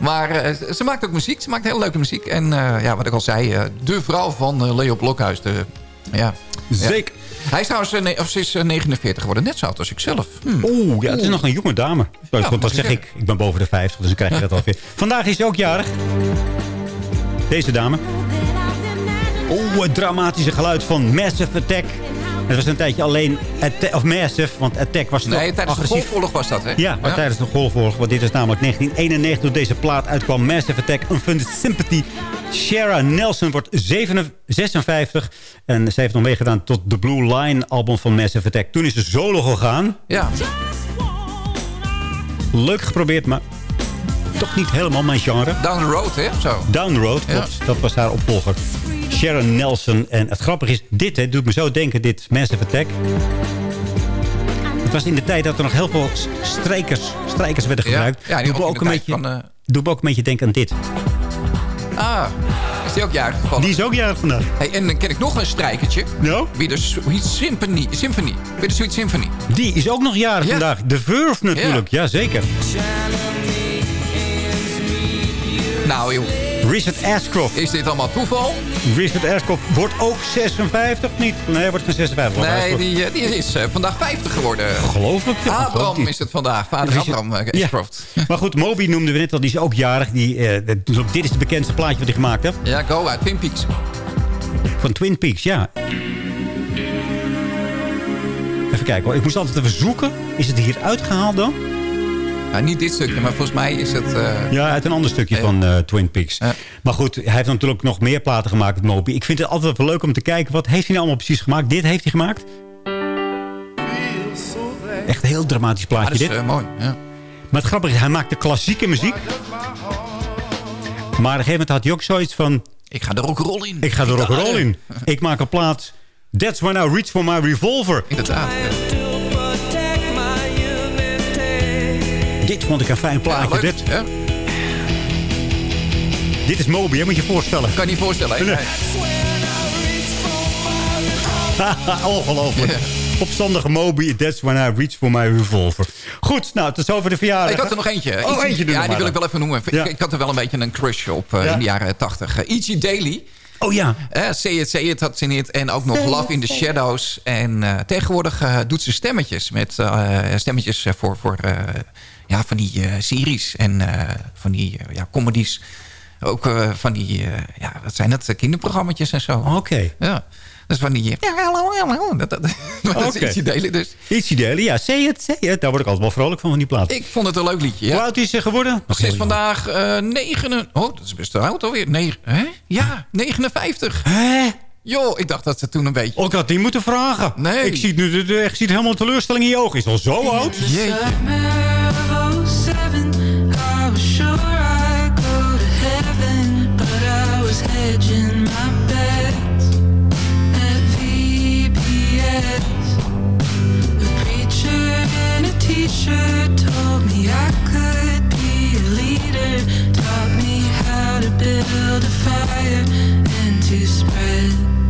Speaker 4: Maar ze maakt ook muziek, ze maakt hele leuke muziek. En ja, wat ik al zei, de vrouw van Leo Blokhuis. De, ja.
Speaker 5: Zeker.
Speaker 4: Hij is trouwens eh, of ze is eh, 49 geworden, net zo oud als ik zelf. Hm.
Speaker 5: Oeh, ja, het is nog een jonge dame.
Speaker 4: Ja,
Speaker 5: dat zeg
Speaker 4: zeggen.
Speaker 5: ik. Ik ben boven de 50, dus dan krijg je dat alweer. Vandaag is ze ook jarig. Deze dame. Oeh, het dramatische geluid van Massive Attack. Het was een tijdje alleen of Massive, want Attack was toch
Speaker 4: Nee, tijdens de
Speaker 5: agressief.
Speaker 4: Golfoorlog was dat, hè?
Speaker 5: Ja, maar tijdens de golfoorlog. Want dit is namelijk 1991 toen deze plaat uitkwam. Massive Attack, Unfunded Sympathy. Shara Nelson wordt 57 56. En ze heeft nog meegedaan tot de Blue Line album van Massive Attack. Toen is ze solo gegaan.
Speaker 4: Ja.
Speaker 5: Leuk geprobeerd, maar toch niet helemaal mijn genre.
Speaker 4: Down the Road, hè? Zo.
Speaker 5: Down the Road,
Speaker 4: Ja.
Speaker 5: Dat was haar opvolger. Sharon Nelson. En het grappige is, dit hè, doet me zo denken, dit Massive Attack. Het was in de tijd dat er nog heel veel strijkers, strijkers werden
Speaker 4: Ja.
Speaker 5: gebruikt.
Speaker 4: Ja, die
Speaker 5: doet me
Speaker 4: ook
Speaker 5: een
Speaker 4: de
Speaker 5: beetje,
Speaker 4: van, eh,
Speaker 5: doet me ook een beetje denken aan dit.
Speaker 4: Ah, is die ook jarig gevallen?
Speaker 5: Die is ook jarig vandaag.
Speaker 4: Hey, en dan ken ik nog een strijkertje.
Speaker 5: Nou?
Speaker 4: Bittersweet Symphony. Symphony. Bittersweet Symphony.
Speaker 5: Die is ook nog jarig
Speaker 4: Ja.
Speaker 5: vandaag. De Verve natuurlijk, ja. zeker.
Speaker 4: Nou joh,
Speaker 5: Richard Ashcroft.
Speaker 4: is dit allemaal toeval?
Speaker 5: Richard Ashcroft wordt ook 56, niet? Nee, hij wordt geen 56. wordt
Speaker 4: Nee, die, eh, die is eh, vandaag 50 geworden.
Speaker 5: Ongelooflijk. ja,
Speaker 4: Abraham is het vandaag. Vader
Speaker 5: Richard-
Speaker 4: Abraham eh,
Speaker 5: Ja.
Speaker 4: Ashcroft.
Speaker 5: Maar goed, Moby noemden we net al. Die is ook jarig. Die, dit is het bekendste plaatje wat hij gemaakt heeft.
Speaker 4: Ja, go uit Twin Peaks.
Speaker 5: Van Twin Peaks, ja. Even kijken hoor. Ik moest altijd even zoeken. Is het hier uitgehaald dan?
Speaker 4: Ja, niet dit stukje, maar volgens mij is het... eh,
Speaker 5: Ja, uit een ander stukje
Speaker 4: Ja.
Speaker 5: van eh, Twin Peaks.
Speaker 4: Ja.
Speaker 5: Maar goed, hij heeft natuurlijk nog meer platen gemaakt met Moby. Ik vind het altijd wel leuk om te kijken. Wat heeft hij nou allemaal precies gemaakt? Dit heeft hij gemaakt. Echt een heel dramatisch
Speaker 4: ja,
Speaker 5: plaatje
Speaker 4: dat is
Speaker 5: dit.
Speaker 4: eh, mooi. Ja.
Speaker 5: Maar het grappige is, hij maakte klassieke muziek. Maar op een gegeven moment had hij ook zoiets van...
Speaker 4: Ik ga er ook rol in.
Speaker 5: Ik ga er ook rol in. Ik maak een plaat. That's when I reach for my revolver.
Speaker 4: Inderdaad. ja.
Speaker 5: Dit vond ik een fijn plaatje. dit,
Speaker 4: Ja.
Speaker 5: dit is Moby, hè, moet je je voorstellen.
Speaker 4: Kan je niet voorstellen. hè?
Speaker 5: Nee. Ongelooflijk. Opstandige Moby, that's when I reach for my revolver. Goed, nou, tot zover de verjaardag.
Speaker 4: Ik had er nog eentje.
Speaker 5: Oh,
Speaker 4: Ichi-
Speaker 5: eentje
Speaker 4: Ja, die wil ik wel even noemen.
Speaker 5: Ja.
Speaker 4: Ik, ik had er wel een beetje een crush op eh, in de jaren 80. Uh, Ichi Daily.
Speaker 5: Oh ja.
Speaker 4: Eh, Say It, Say It had ze in het. En ook nog Love in the Shadows. En eh, tegenwoordig eh, doet ze stemmetjes. Met stemmetjes voor, voor ja, van die eh, series. En eh, van die eh, ja, comedies. Ook eh, van die, eh, ja, wat zijn dat? Kinderprogrammetjes en zo.
Speaker 5: Oké.
Speaker 4: Ja. Dat is van die... Ja, hallo, hallo. Dat, dat, dat is. Ichi Daily dus.
Speaker 5: Ietsje delen, ja. Say it, say it. Daar word ik altijd wel vrolijk van, van die plaat.
Speaker 4: Ik vond het een leuk liedje.
Speaker 5: Hoe
Speaker 4: Ja.
Speaker 5: oud is ze geworden? Nog
Speaker 4: Ze is vandaag eh negen... Oh, dat is best oud alweer. Nee, hè? Ja, 59.
Speaker 5: Hè?
Speaker 4: Joh, ik dacht dat ze toen een beetje...
Speaker 5: Oh, ik had die moeten vragen.
Speaker 4: Nee.
Speaker 5: Ik zie nu ik zie helemaal teleurstelling in je ogen. Is al zo oud?
Speaker 4: Jeetje.
Speaker 7: Build a fire and to spread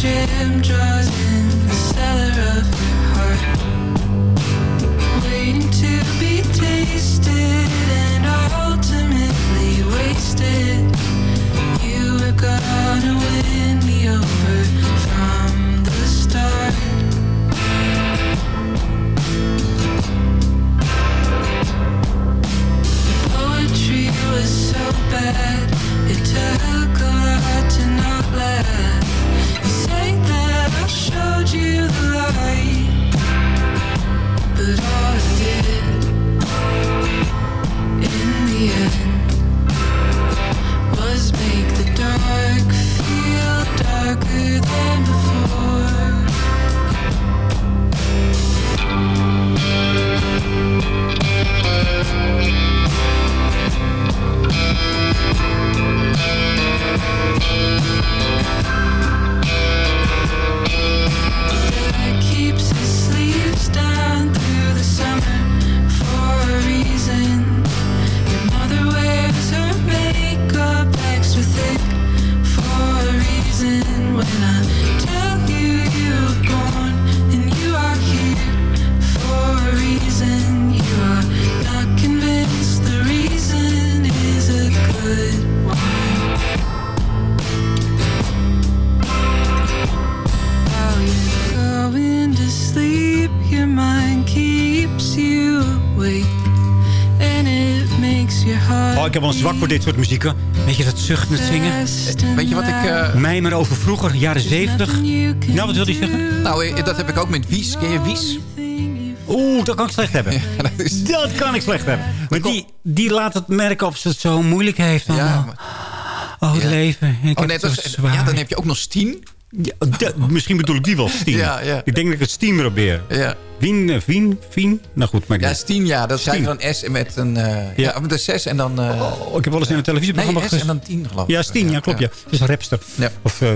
Speaker 7: Jam draws in the cellar of your heart. Waiting to be tasted and ultimately wasted. You were gonna win me over from the start. The Poetry
Speaker 5: was so bad. it all today. Voor dit soort muziek. Weet je dat zucht met zingen?
Speaker 4: Weet je wat ik... eh,
Speaker 5: Mijmer over vroeger, jaren zeventig. Nou, wat wil hij zeggen?
Speaker 4: nou, eh, dat heb ik ook met Wies. Ken je Wies?
Speaker 5: Oeh, dat kan ik slecht hebben.
Speaker 4: dat is...
Speaker 5: Dat kan ik slecht hebben. Maar die, die laat het merken of ze het zo moeilijk heeft.
Speaker 4: Ja,
Speaker 5: allemaal.
Speaker 4: maar-
Speaker 5: Oh, het
Speaker 4: Ja.
Speaker 5: leven. Ik
Speaker 4: Oh is,
Speaker 5: zwaar.
Speaker 4: ja, dan heb je ook nog.
Speaker 5: Ja, dat- misschien bedoel ik die wel, Steam.
Speaker 4: Ja, ja.
Speaker 5: Ik denk dat ik het Steam probeer.
Speaker 4: Ja,
Speaker 5: Wien, eh, Vien, Vien. Nou goed, maar
Speaker 4: ja
Speaker 5: niet.
Speaker 4: Stien, ja. Dat zijn dan S met een... eh, ja.
Speaker 5: Ja.
Speaker 4: met een 6 en dan... eh
Speaker 5: Oh, ik heb wel eens in een televisieprogramma
Speaker 4: nee, S en dan 10 geloof ik.
Speaker 5: Ja, Stien, ja, klopt. Ja. Is een rapster.
Speaker 4: Ja.
Speaker 5: Of uh,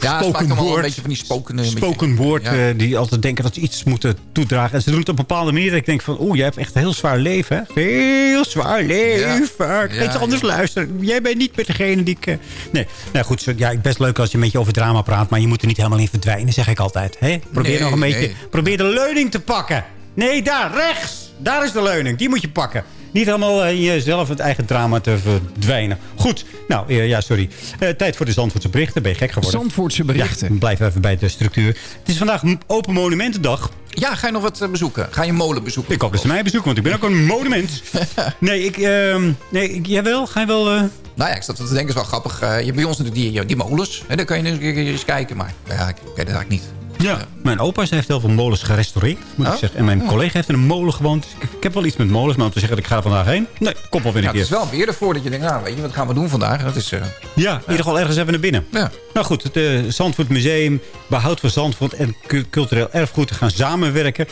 Speaker 4: Ja,
Speaker 5: spoken
Speaker 4: allemaal een
Speaker 5: word.
Speaker 4: beetje van die spoken...
Speaker 5: Spoken word,
Speaker 4: Ja.
Speaker 5: eh, die altijd denken dat ze iets moeten toedragen. En ze doen het op een bepaalde manier. Ik denk van, oeh, jij hebt echt een heel zwaar leven. Hè? Heel zwaar leven. Ik ga
Speaker 4: Ja,
Speaker 5: iets anders
Speaker 4: ja.
Speaker 5: luisteren. Jij bent niet met degene die ik... Nee, nou goed, zo- ja, is best leuk als je een beetje over drama praat. Maar je moet er niet helemaal in verdwijnen, zeg ik altijd. Hè? Probeer
Speaker 4: Nee,
Speaker 5: nog een beetje... Probeer de leuning te pakken. Nee, daar, rechts. Daar is de leuning. Die moet je pakken. Niet helemaal eh, in jezelf het eigen drama te verdwijnen. Goed, nou, eh, ja, sorry. Eh, tijd voor de Zandvoortse berichten. Ben je gek geworden?
Speaker 8: Zandvoortse berichten.
Speaker 5: Ja, blijf even bij de structuur. Het is vandaag Open Monumentendag.
Speaker 4: Ja, ga je nog wat eh, bezoeken? Ga je molen bezoeken?
Speaker 5: Ik hoop dat ze mij bezoeken, want ik ben ook een monument. nee, ik, ehm, nee, ik, jij wel? Ga je wel... eh,
Speaker 4: Nou ja, ik zat te denken, is wel grappig. Eh, je hebt bij ons natuurlijk die, die molens. Hè, daar kan je eens, keer eens kijken. Maar ja, ik weet het eigenlijk niet.
Speaker 5: Ja. Mijn opa heeft heel veel molens gerestaureerd, moet
Speaker 4: Oh?
Speaker 5: ik zeggen. En mijn collega heeft in een molen gewoond. Dus ik, ik heb wel iets met molens, maar om te zeggen dat ik ga er vandaag heen... Nee, kom wel weer
Speaker 4: Ja,
Speaker 5: een
Speaker 4: het is
Speaker 5: keer.
Speaker 4: wel weer ervoor dat je denkt, nou weet je, wat gaan we doen vandaag? Dat is, eh,
Speaker 5: Ja, in ieder geval ergens even naar binnen.
Speaker 4: ja.
Speaker 5: Nou goed, het uh, Zandvoort Museum, behoud van Zandvoort en cu- cultureel erfgoed gaan samenwerken.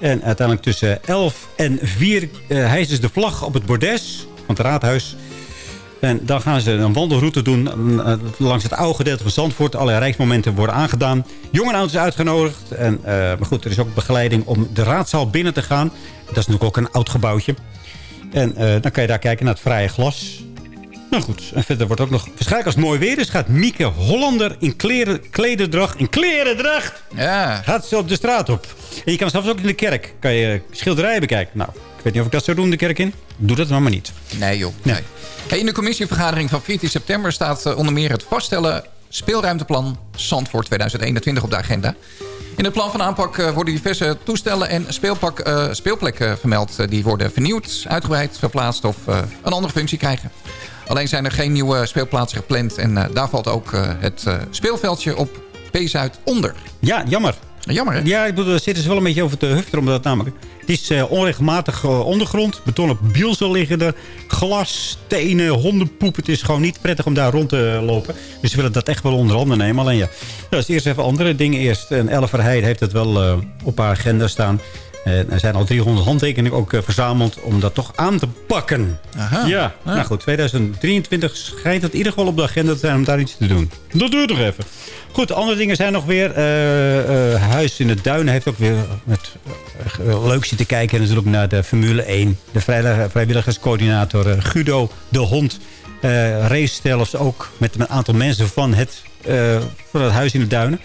Speaker 5: En uiteindelijk tussen 11 en 4 uh, hijsen ze de vlag op het bordes van het raadhuis. En dan gaan ze een wandelroute doen uh, langs het oude gedeelte van Zandvoort. Allerlei rijksmomenten worden aangedaan. Jonge en ouders uitgenodigd. En, uh, maar goed, er is ook begeleiding om de raadzaal binnen te gaan. Dat is natuurlijk ook een oud gebouwtje. En uh, dan kan je daar kijken naar het vrije glas. Nou goed, en verder wordt ook nog... Waarschijnlijk als het mooi weer is, gaat Mieke Hollander in kleren, klederdracht... In klerendracht!
Speaker 4: Ja.
Speaker 5: Gaat ze op de straat op. En je kan zelfs ook in de kerk kan je schilderijen bekijken. Nou, weet niet of ik dat zou doen de kerk in. Doe dat maar maar niet.
Speaker 4: Nee joh, nee. Hey, in de commissievergadering van 14 september staat uh, onder meer het vaststellen... speelruimteplan Zandvoort 2021 op de agenda. In het plan van aanpak uh, worden diverse toestellen en speelpak, uh, speelplekken vermeld. die worden vernieuwd, uitgebreid, verplaatst of een andere functie krijgen. Alleen zijn er geen nieuwe speelplaatsen gepland. En uh, daar valt ook het speelveldje op P-Zuid onder.
Speaker 5: Ja, jammer.
Speaker 4: Jammer, hè?
Speaker 5: Ja, ik bedoel, daar zitten ze wel een beetje over te hufter. Omdat het namelijk... Het is onregelmatig ondergrond. Betonnen bielsen liggen er. Glas, stenen, hondenpoep. Het is gewoon niet prettig om daar rond te lopen. Dus ze willen dat echt wel onder handen nemen. Alleen ja, dat is eerst even andere dingen eerst. En Elle heeft het wel op haar agenda staan. En er zijn al 300 handtekeningen ook uh, verzameld om dat toch aan te pakken.
Speaker 4: Aha.
Speaker 5: Ja, ah. nou goed. 2023 schijnt het in ieder geval op de agenda te zijn om daar iets te doen. Dat duurt nog even. Goed, andere dingen zijn nog weer. Uh, uh, Huis in de Duinen heeft ook weer met leuk zitten kijken. Natuurlijk naar de Formule 1. De vrijwilligerscoördinator Guido de Hond. race zelfs ook met een aantal mensen van het, van het Huis in de Duinen.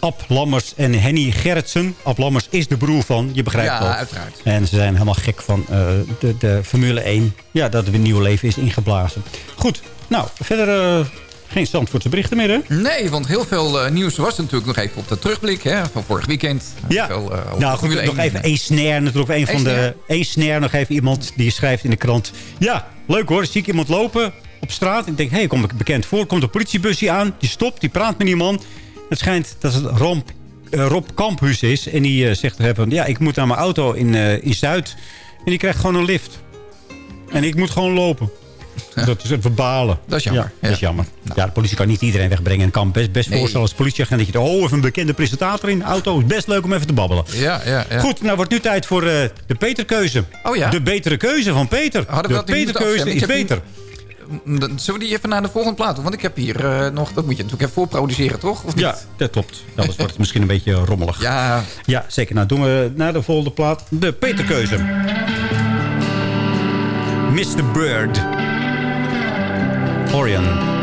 Speaker 5: Ab Lammers en Henny Gerritsen. Ab Lammers is de broer van, je begrijpt
Speaker 4: ja,
Speaker 5: wel.
Speaker 4: uiteraard.
Speaker 5: En ze zijn helemaal gek van uh, de, de, Formule 1. Ja, dat er een nieuw leven is ingeblazen. Goed, nou, verder uh, geen Zandvoortse berichten meer, hè?
Speaker 4: Nee, want heel veel uh, nieuws was natuurlijk nog even op de terugblik hè, van vorig weekend.
Speaker 5: Ja,
Speaker 4: veel,
Speaker 5: nou goed, nog even één snare natuurlijk. Een van de, één snare, nog even iemand die schrijft in de krant. Ja, leuk hoor, zie ik iemand lopen op straat. Ik denk, hé, hey, kom ik bekend voor. Komt een politiebusje aan, die stopt, die praat met die man... Het schijnt dat het Rob, uh, Rob Kamphuis is. En die uh, zegt van, ja, ik moet naar mijn auto in, uh, in Zuid. En die krijgt gewoon een lift. En ik moet gewoon lopen. Dat is even balen.
Speaker 4: Dat is jammer.
Speaker 5: Ja, dat is jammer. Nou. Ja, de politie kan niet iedereen wegbrengen. En kan best, best nee. voorstellen als politieagent... dat je oh, even een bekende presentator in de auto. is best leuk om even te babbelen.
Speaker 4: Ja, ja, ja.
Speaker 5: Goed, nou wordt nu tijd voor uh, de Peterkeuze.
Speaker 4: Oh ja?
Speaker 5: De betere keuze van Peter.
Speaker 4: Hadden
Speaker 5: de Peterkeuze is beter.
Speaker 4: Zullen we die even naar de volgende plaat doen? Want ik heb hier uh, nog... Dat moet je natuurlijk even voorproduceren, toch? Of niet?
Speaker 5: Ja, dat klopt. Anders wordt het misschien een beetje rommelig.
Speaker 4: Ja.
Speaker 5: Ja, zeker. Nou, doen we naar de volgende plaat. De Peterkeuze. Mr. Bird. Orion.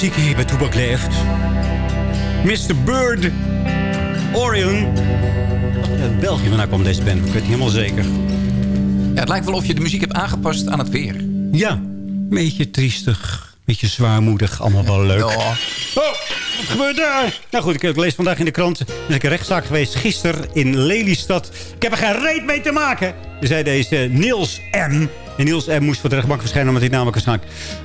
Speaker 5: Muziek hier bij Toebak leeft. Mr. Bird. Orion. België vandaan kwam deze band. Ik weet het niet helemaal zeker.
Speaker 4: Ja, het lijkt wel of je de muziek hebt aangepast aan het weer.
Speaker 5: Ja, een beetje triestig. Een beetje zwaarmoedig. Allemaal wel leuk.
Speaker 4: Oh.
Speaker 5: Oh, wat gebeurt daar? Nou goed, ik heb gelezen vandaag in de krant. Er is een rechtszaak geweest gisteren in Lelystad. Ik heb er geen reet mee te maken. Zei deze Niels M. En Niels M. moest voor de rechtbank verschijnen... omdat hij namelijk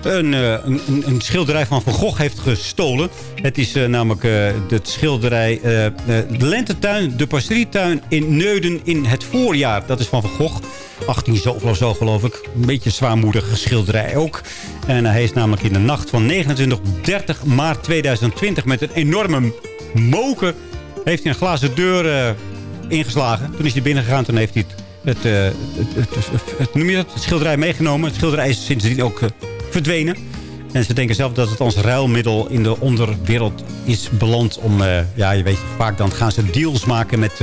Speaker 5: een, eh, een, een, een schilderij van Van Gogh heeft gestolen. Het is eh, namelijk eh, het schilderij... eh, de Lentetuin, de Pasterietuin in Neuden in het voorjaar. Dat is van Van Gogh. 18 zoveel of zo geloof ik. Een beetje zwaarmoedige schilderij ook. En hij is namelijk in de nacht van 29 op 30 maart 2020... met een enorme moker... heeft hij een glazen deur eh, ingeslagen. Toen is hij binnengegaan. Toen heeft hij het, het, eh, het, het, noem je het schilderij meegenomen. Het schilderij is sindsdien ook eh, verdwenen. En ze denken zelf dat het als ruilmiddel in de onderwereld is beland. Om, ja, je weet vaak dan gaan ze deals maken met,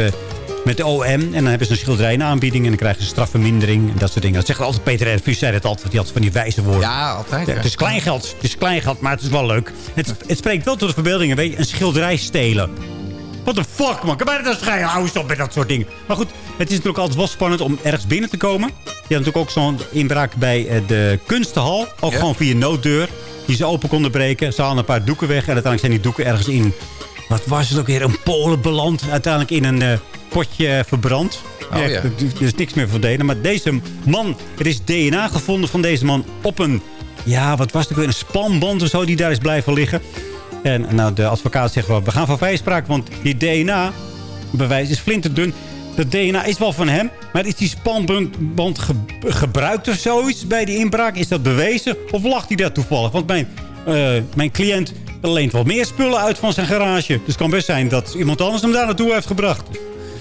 Speaker 5: met de OM. En dan hebben ze een schilderij in aanbieding. En dan krijgen ze strafvermindering. En dat soort dingen. Dat zegt altijd Peter R. Vries zei het altijd. Die had van die wijze woorden.
Speaker 4: Ja, altijd.
Speaker 5: Ja, het is kleingeld. Het is kleingeld, maar het is wel leuk. Het, het spreekt wel tot de verbeeldingen. Weet je, een schilderij stelen. What the fuck, man. Kan mij dat schrijven? Hou eens op met dat soort dingen. Maar goed, het is natuurlijk altijd wel spannend om ergens binnen te komen. Je had natuurlijk ook zo'n inbraak bij eh, de kunstenhal. Ook
Speaker 4: Ja.
Speaker 5: gewoon via nooddeur. Die ze open konden breken. Ze haalden een paar doeken weg. En uiteindelijk zijn die doeken ergens in... Wat was het ook weer? Een Polen beland. Uiteindelijk in een eh, potje verbrand.
Speaker 4: Oh, ja.
Speaker 5: Is niks meer verdelen. Maar deze man... Er is DNA gevonden van deze man op een... Ja, wat was het weer? Een spanband of zo die daar is blijven liggen. En nou, de advocaat zegt wel, we gaan van vrijspraak, want die DNA-bewijs is flinterdun. Dat DNA is wel van hem, maar is die spanband ge- gebruikt of zoiets bij die inbraak? Is dat bewezen of lacht hij daar toevallig? Want mijn, eh, mijn cliënt leent wel meer spullen uit van zijn garage. Dus het kan best zijn dat iemand anders hem daar naartoe heeft gebracht.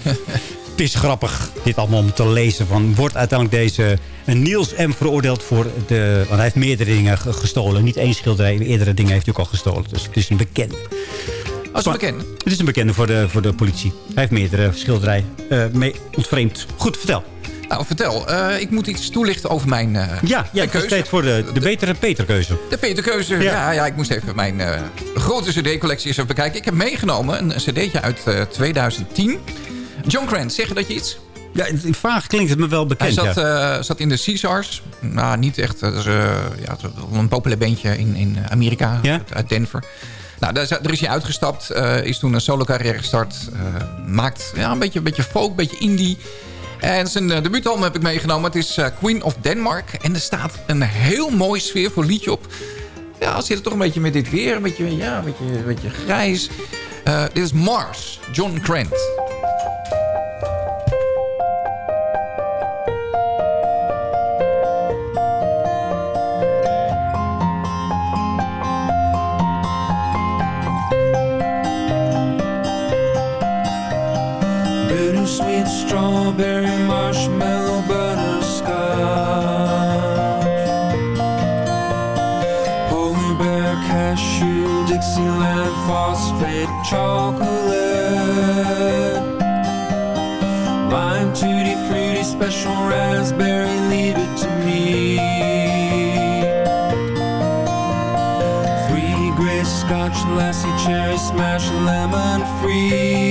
Speaker 5: Het is grappig, dit allemaal om te lezen. Van, wordt uiteindelijk deze eh, Niels M. veroordeeld voor de... Want hij heeft meerdere dingen ge- gestolen. Niet één schilderij, meerdere dingen heeft hij ook al gestolen. Dus het is een bekende.
Speaker 4: Als we bekend.
Speaker 5: Het is een bekende voor de, voor de politie. Hij heeft meerdere schilderijen eh, mee ontvreemd. Goed, vertel.
Speaker 4: Nou, vertel. eh, ik moet iets toelichten over mijn, eh
Speaker 5: Ja, ja
Speaker 4: keuze.
Speaker 5: tijd voor de, de betere Peterkeuze.
Speaker 4: De Peterkeuze. Ja.
Speaker 5: Ja.
Speaker 4: Ja, ik moest even mijn grote cd-collectie eens even bekijken. Ik heb meegenomen een cd'tje uit eh, 2010. John Grant, zeg je dat je iets?
Speaker 5: Ja, het- vaag klinkt het me wel
Speaker 4: Hij
Speaker 5: bekend.
Speaker 4: zat,
Speaker 5: ja.
Speaker 4: eh, zat in de Caesars. Nou, niet echt. Dat is eh, ja, het is wel een populair bandje in, in Amerika.
Speaker 5: Ja?
Speaker 4: Uit, Denver. Nou, daar, is- daar is hij uitgestapt. eh, is toen een solo carrière gestart. eh, maakt ja, een, beetje, een beetje folk, een beetje indie. En zijn debuutalbum heb ik meegenomen. Het is eh, Queen of Denmark. En er staat een heel mooi sfeervol liedje op. Ja, zit er toch een beetje met dit weer. Een beetje, ja, een beetje, een beetje grijs. Eh, dit is Mars, John Grant.
Speaker 6: Strawberry marshmallow butterscotch. Polar bear cashew Dixieland phosphate chocolate. Lime tutti fruity special raspberry leave it to me. Three gray scotch lassie cherry smash lemon freeze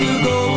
Speaker 6: You go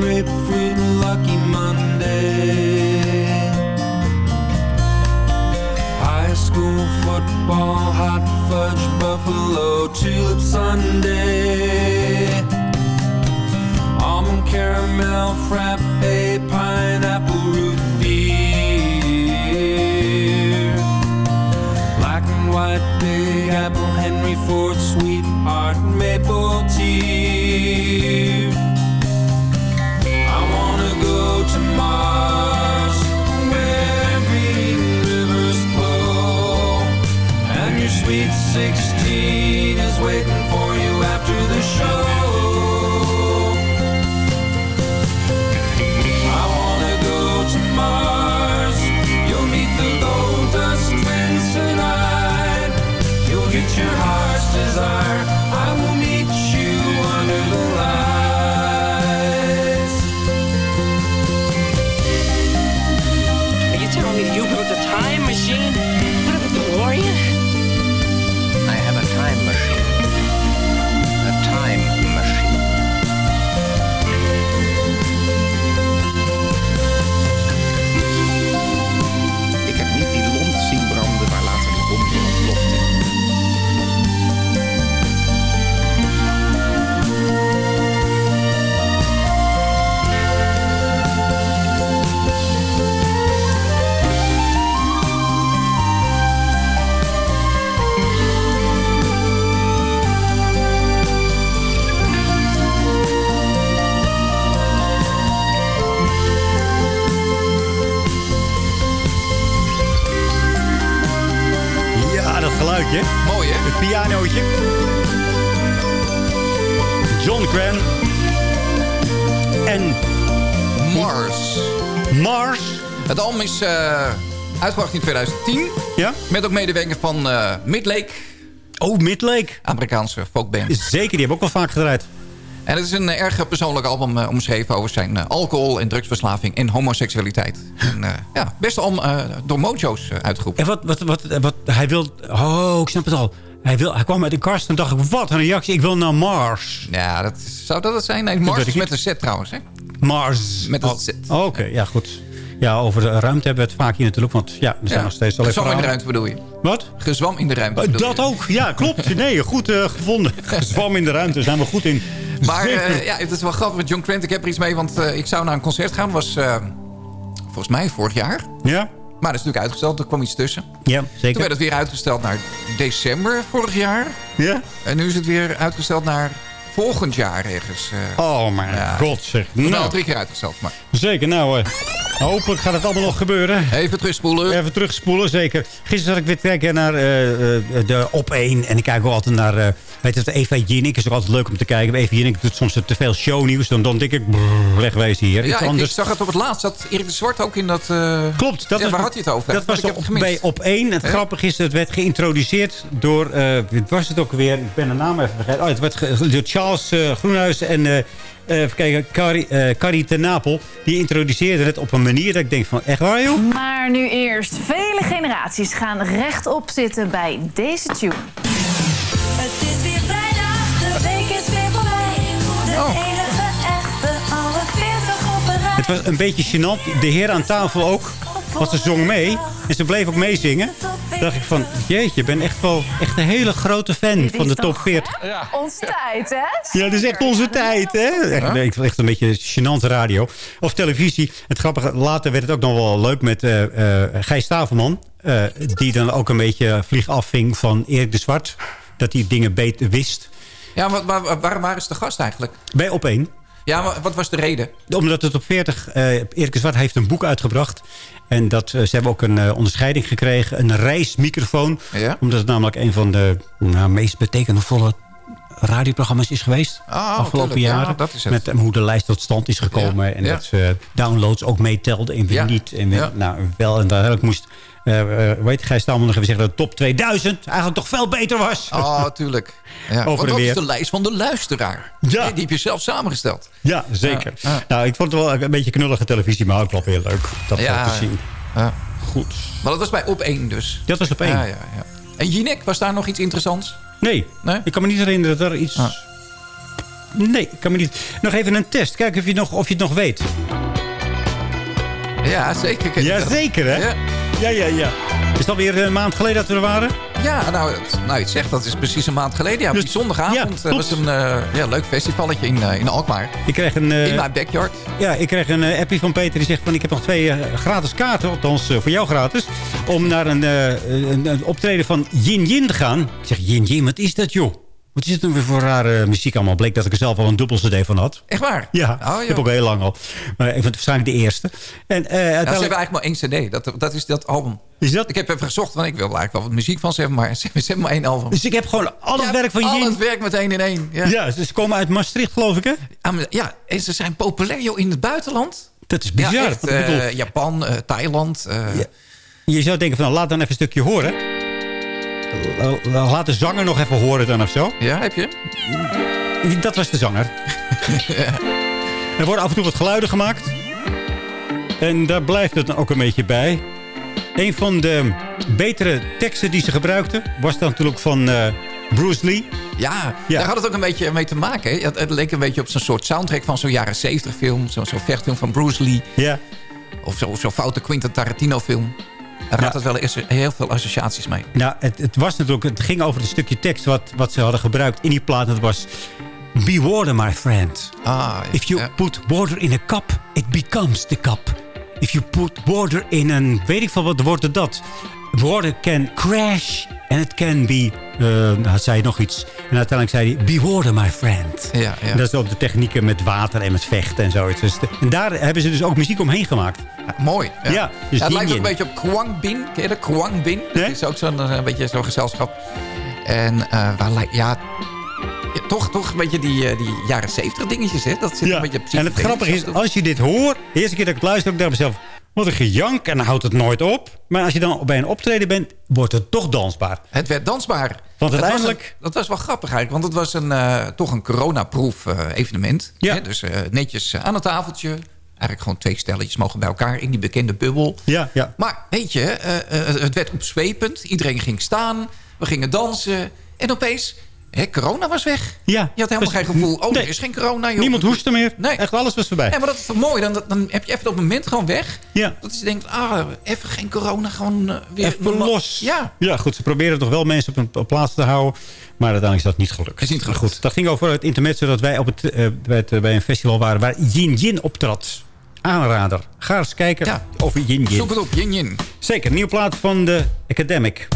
Speaker 6: grapefruit, lucky Monday. High school football, hot fudge, buffalo, tulip Sunday. Almond caramel, frappe,
Speaker 5: geluidje.
Speaker 4: Mooi, hè?
Speaker 5: Het pianootje. John Cran. En
Speaker 4: Mars.
Speaker 5: Mars.
Speaker 4: Het album is eh, uitgebracht in 2010.
Speaker 5: Ja?
Speaker 4: Met ook medewerking van eh Midlake.
Speaker 5: Oh, Midlake.
Speaker 4: Amerikaanse folkband.
Speaker 5: Zeker, die hebben ook wel vaak gedraaid.
Speaker 4: En het is een eh, erg persoonlijk album eh, omschreven over zijn eh, alcohol- en drugsverslaving en homoseksualiteit. En, ja, best eh, door Mojo's uitgeroepen.
Speaker 5: En wat, wat, wat, wat hij wil... Oh, ik snap het al. Hij, wil, hij kwam uit de kast en dacht ik, wat een reactie. Ik wil naar Mars.
Speaker 4: Ja, dat, zou dat het zijn? Nee, Mars is met een Z trouwens, hè?
Speaker 5: Mars.
Speaker 4: Met een
Speaker 5: Oh,
Speaker 4: Z.
Speaker 5: Oké, ja goed. Ja, over de ruimte hebben we het vaak hier natuurlijk. Want ja, er zijn
Speaker 4: Ja,
Speaker 5: nog steeds alleen
Speaker 4: gezwam in de ruimte bedoel je?
Speaker 5: Wat?
Speaker 4: Gezwam in de ruimte
Speaker 5: Dat
Speaker 4: je?
Speaker 5: ook, ja, klopt. Nee, goed eh, gevonden. Zwam in de ruimte, zijn we goed in.
Speaker 4: Maar eh, ja, het is wel grappig met John Trent. Ik heb er iets mee, want eh, ik zou naar een concert gaan. was volgens mij vorig jaar.
Speaker 5: ja?
Speaker 4: Maar dat is natuurlijk uitgesteld. Er kwam iets tussen.
Speaker 5: Ja,
Speaker 4: Toen
Speaker 5: zeker.
Speaker 4: werd het weer uitgesteld naar december vorig jaar.
Speaker 5: Ja?
Speaker 4: En nu is het weer uitgesteld naar volgend jaar ergens. eh.
Speaker 5: Oh mijn
Speaker 4: Ja.
Speaker 5: god zeg.
Speaker 4: Nou,
Speaker 5: Nou,
Speaker 4: drie keer uitgesteld. Maar
Speaker 5: zeker. Nou, eh, hopelijk gaat het allemaal nog gebeuren.
Speaker 4: even terugspoelen.
Speaker 5: Even terugspoelen, zeker. Gisteren zat ik weer te kijken naar eh, de Op 1. En ik kijk ook altijd naar... eh weet het, Eva Jinek is ook altijd leuk om te kijken. Eva Jinek doet soms te veel shownieuws. Dan, dan denk ik, brrr, wegwezen hier.
Speaker 4: Ja, ik, zag het op het laatst. Dat Erik de Zwart ook in dat...
Speaker 5: Klopt. Dat
Speaker 4: ja,
Speaker 5: was,
Speaker 4: waar had hij het over?
Speaker 5: Dat was op, bij Op 1. Het grappige is, het werd geïntroduceerd door... wat was het ook weer? Ik ben de naam even vergeten. Oh, het werd door Charles eh, Groenhuis en... eh, eh, even kijken, Carrie, eh, Carrie ten Napel. Die introduceerde het op een manier dat ik denk van... Echt waar, joh?
Speaker 11: Maar nu eerst. Vele generaties gaan rechtop zitten bij deze tune.
Speaker 12: Het is weer vrijdag, de week is weer voorbij. De
Speaker 5: Oh.
Speaker 12: enige echte, alle 40 op een rij.
Speaker 5: Het was een beetje gênant. De heer aan tafel ook. Want ze zong mee. En ze bleef ook meezingen. Toen dacht ik van... Jeetje, je bent echt wel echt een hele grote fan van de top 40.
Speaker 11: Ons tijd, hè?
Speaker 5: Ja, dat is echt onze tijd, hè? Echt, nee, echt een beetje gênante radio. Of televisie. Het grappige, later werd het ook nog wel leuk met eh eh Gijs Stavelman. eh, die dan ook een beetje vlieg afving van Erik de Zwart. Dat hij dingen beter wist.
Speaker 4: Ja, maar waar, waar, waar is de gast eigenlijk?
Speaker 5: Bij Op 1.
Speaker 4: Ja, maar wat was de reden?
Speaker 5: Omdat het op 40... eh Erik Zwart heeft een boek uitgebracht. En dat, eh, ze hebben ook een eh, onderscheiding gekregen. Een reismicrofoon.
Speaker 4: Ja?
Speaker 5: Omdat het namelijk een van de nou, meest betekenisvolle radioprogramma's is geweest.
Speaker 4: Ah,
Speaker 5: afgelopen
Speaker 4: tuurlijk. Ja,
Speaker 5: jaren.
Speaker 4: dat is het.
Speaker 5: Met eh, hoe de lijst tot stand is gekomen.
Speaker 4: Ja,
Speaker 5: En dat ze downloads ook meetelden en weer niet. En weer, nou, wel. En daar moest... eh eh weet je, Gijs Stamel nog even zeggen dat de top 2000 eigenlijk toch veel beter was.
Speaker 4: Oh, tuurlijk. Ja.
Speaker 5: Over en
Speaker 4: dat
Speaker 5: weer.
Speaker 4: is de lijst van de luisteraar.
Speaker 5: Ja.
Speaker 4: Die heb je zelf samengesteld.
Speaker 5: Ja, zeker.
Speaker 4: Ja, ja.
Speaker 5: Nou, ik vond het wel een beetje knullige televisie, maar ook wel heel leuk dat
Speaker 4: Ja,
Speaker 5: te zien.
Speaker 4: Ja.
Speaker 5: Goed.
Speaker 4: Maar dat was bij op één dus.
Speaker 5: Dat was op één.
Speaker 4: Ja, ja, ja. En Jinek, was daar nog iets interessants?
Speaker 5: Nee,
Speaker 4: Nee?
Speaker 5: ik kan me niet herinneren dat er iets...
Speaker 4: Ah.
Speaker 5: Nee, ik kan me niet... Nog even een test. Kijken of je nog, of je het nog weet.
Speaker 4: Ja, zeker. dat.
Speaker 5: Jazeker, hè?
Speaker 4: Ja.
Speaker 5: Ja, ja, ja. Is het alweer een maand geleden dat we er waren?
Speaker 4: Ja, nou, nou, je zegt dat is precies een maand geleden. Ja, op
Speaker 5: Dus-
Speaker 4: die zondagavond
Speaker 5: ja,
Speaker 4: eh, was een eh, ja, leuk festivalletje in, eh, in Alkmaar.
Speaker 5: Ik kreeg een,
Speaker 4: in mijn backyard.
Speaker 5: ja, ik kreeg een appie van Peter die zegt van... ik heb nog twee gratis kaarten, althans voor jou gratis... om naar een, een, een optreden van Yin Yin te gaan. Ik zeg, Yin Yin, wat is dat, joh? Wat is het nou weer voor rare muziek allemaal? Bleek dat ik er zelf al een dubbel cd van had.
Speaker 4: Echt waar?
Speaker 5: Ja,
Speaker 4: Oh,
Speaker 5: ik heb ook heel lang al. Maar ik vind het waarschijnlijk de eerste. En, eh,
Speaker 4: Nou, ze hebben
Speaker 5: uiteindelijk...
Speaker 4: eigenlijk maar één cd. Dat, dat is dat album.
Speaker 5: Is dat?
Speaker 4: Ik heb even gezocht, want ik wil eigenlijk wel wat muziek van ze hebben. Maar ze hebben, maar één album.
Speaker 5: Dus ik heb gewoon al het werk van
Speaker 4: Al
Speaker 5: Yin.
Speaker 4: het werk meteen in één. Ja.
Speaker 5: Ja, ze komen uit Maastricht, geloof ik, hè?
Speaker 4: Ja, en ze zijn populair joh, in het buitenland.
Speaker 5: Dat is bizar.
Speaker 4: Ja, echt,
Speaker 5: ik
Speaker 4: eh, Japan, eh, Thailand.
Speaker 5: je zou denken van, nou, laat dan even een stukje horen. Laat de zanger nog even horen dan of zo.
Speaker 4: Ja, heb je?
Speaker 5: Dat was de zanger. Er worden af en toe wat geluiden gemaakt. En daar blijft het dan ook een beetje bij. Een van de betere teksten die ze gebruikten... was dan natuurlijk van eh, Bruce Lee.
Speaker 4: Ja,
Speaker 5: Ja.
Speaker 4: daar had het ook een beetje mee te maken. Het, het leek een beetje op zo'n soort soundtrack van zo'n jaren 70 film. Zo'n zo vechtfilm van Bruce Lee.
Speaker 5: Ja.
Speaker 4: Of zo'n zo foute Quentin Tarantino film. Daar had het wel eens heel veel associaties mee.
Speaker 5: Nou, het, het, was natuurlijk, het ging over het stukje tekst wat, wat ze hadden gebruikt in die plaat. Dat was... Be water, my friend.
Speaker 4: Ah,
Speaker 5: If you put water in a cup, it becomes the cup. If you put water in een... Weet ik veel wat wordt dat. Water can crash and it can be... eh nou, zei hij nog iets. En uiteindelijk zei hij... Be water, my friend.
Speaker 4: Ja, ja.
Speaker 5: En dat is ook de technieken met water en met vechten en zoiets. Dus en daar hebben ze dus ook muziek omheen gemaakt.
Speaker 4: Ja, mooi. Ja.
Speaker 5: Dus
Speaker 4: het lijkt ook een beetje op Kwang Bin. Ken je dat? Kwang Bin. Dat
Speaker 5: Nee?
Speaker 4: is ook zo'n eh, een beetje zo'n gezelschap. En eh, waar lijkt... Ja, ja, toch, toch een beetje die, eh, die jaren 70 dingetjes, hè? Dat zit een beetje
Speaker 5: En het grappige is, als je dit hoort... De eerste keer dat ik het luister, ik dacht mezelf... Wat een gejank en dan houdt het nooit op. Maar als je dan bij een optreden bent, wordt het toch dansbaar.
Speaker 4: Het werd dansbaar.
Speaker 5: Want
Speaker 4: Het was
Speaker 5: uiteindelijk-
Speaker 4: een- dat was wel grappig eigenlijk. Want het was een, eh, toch een coronaproof eh, evenement.
Speaker 5: Ja.
Speaker 4: Hè? Dus eh, netjes aan het tafeltje. Eigenlijk gewoon twee stelletjes mogen bij elkaar in die bekende bubbel.
Speaker 5: Ja, ja.
Speaker 4: Maar weet je, het werd opzwepend. Iedereen ging staan. We gingen dansen. En opeens, corona was weg.
Speaker 5: Ja.
Speaker 4: Je had helemaal geen gevoel. Oh,
Speaker 5: Nee.
Speaker 4: er is geen corona. Joh.
Speaker 5: Niemand hoestte meer.
Speaker 4: Nee.
Speaker 5: Echt alles was voorbij.
Speaker 4: Ja, maar dat is toch mooi. Dan, dan heb je even dat moment gewoon weg.
Speaker 5: Ja.
Speaker 4: Dat je denkt, ah, even geen corona. Gewoon eh, weer
Speaker 5: Even los.
Speaker 4: Ja.
Speaker 5: ja, goed. Ze proberen toch wel mensen op een op plaats te houden. Maar uiteindelijk is dat niet gelukt.
Speaker 4: Is niet gelukt.
Speaker 5: goed, dat ging over het internet, zodat wij op het, eh, bij, het, bij een festival waren... waar Yin Yin optrad. Aanrader. Ga eens kijken
Speaker 4: Ja.
Speaker 5: over Yin Yin.
Speaker 4: Zoek het op, yin yin.
Speaker 5: Zeker, nieuwe plaat van de Academic.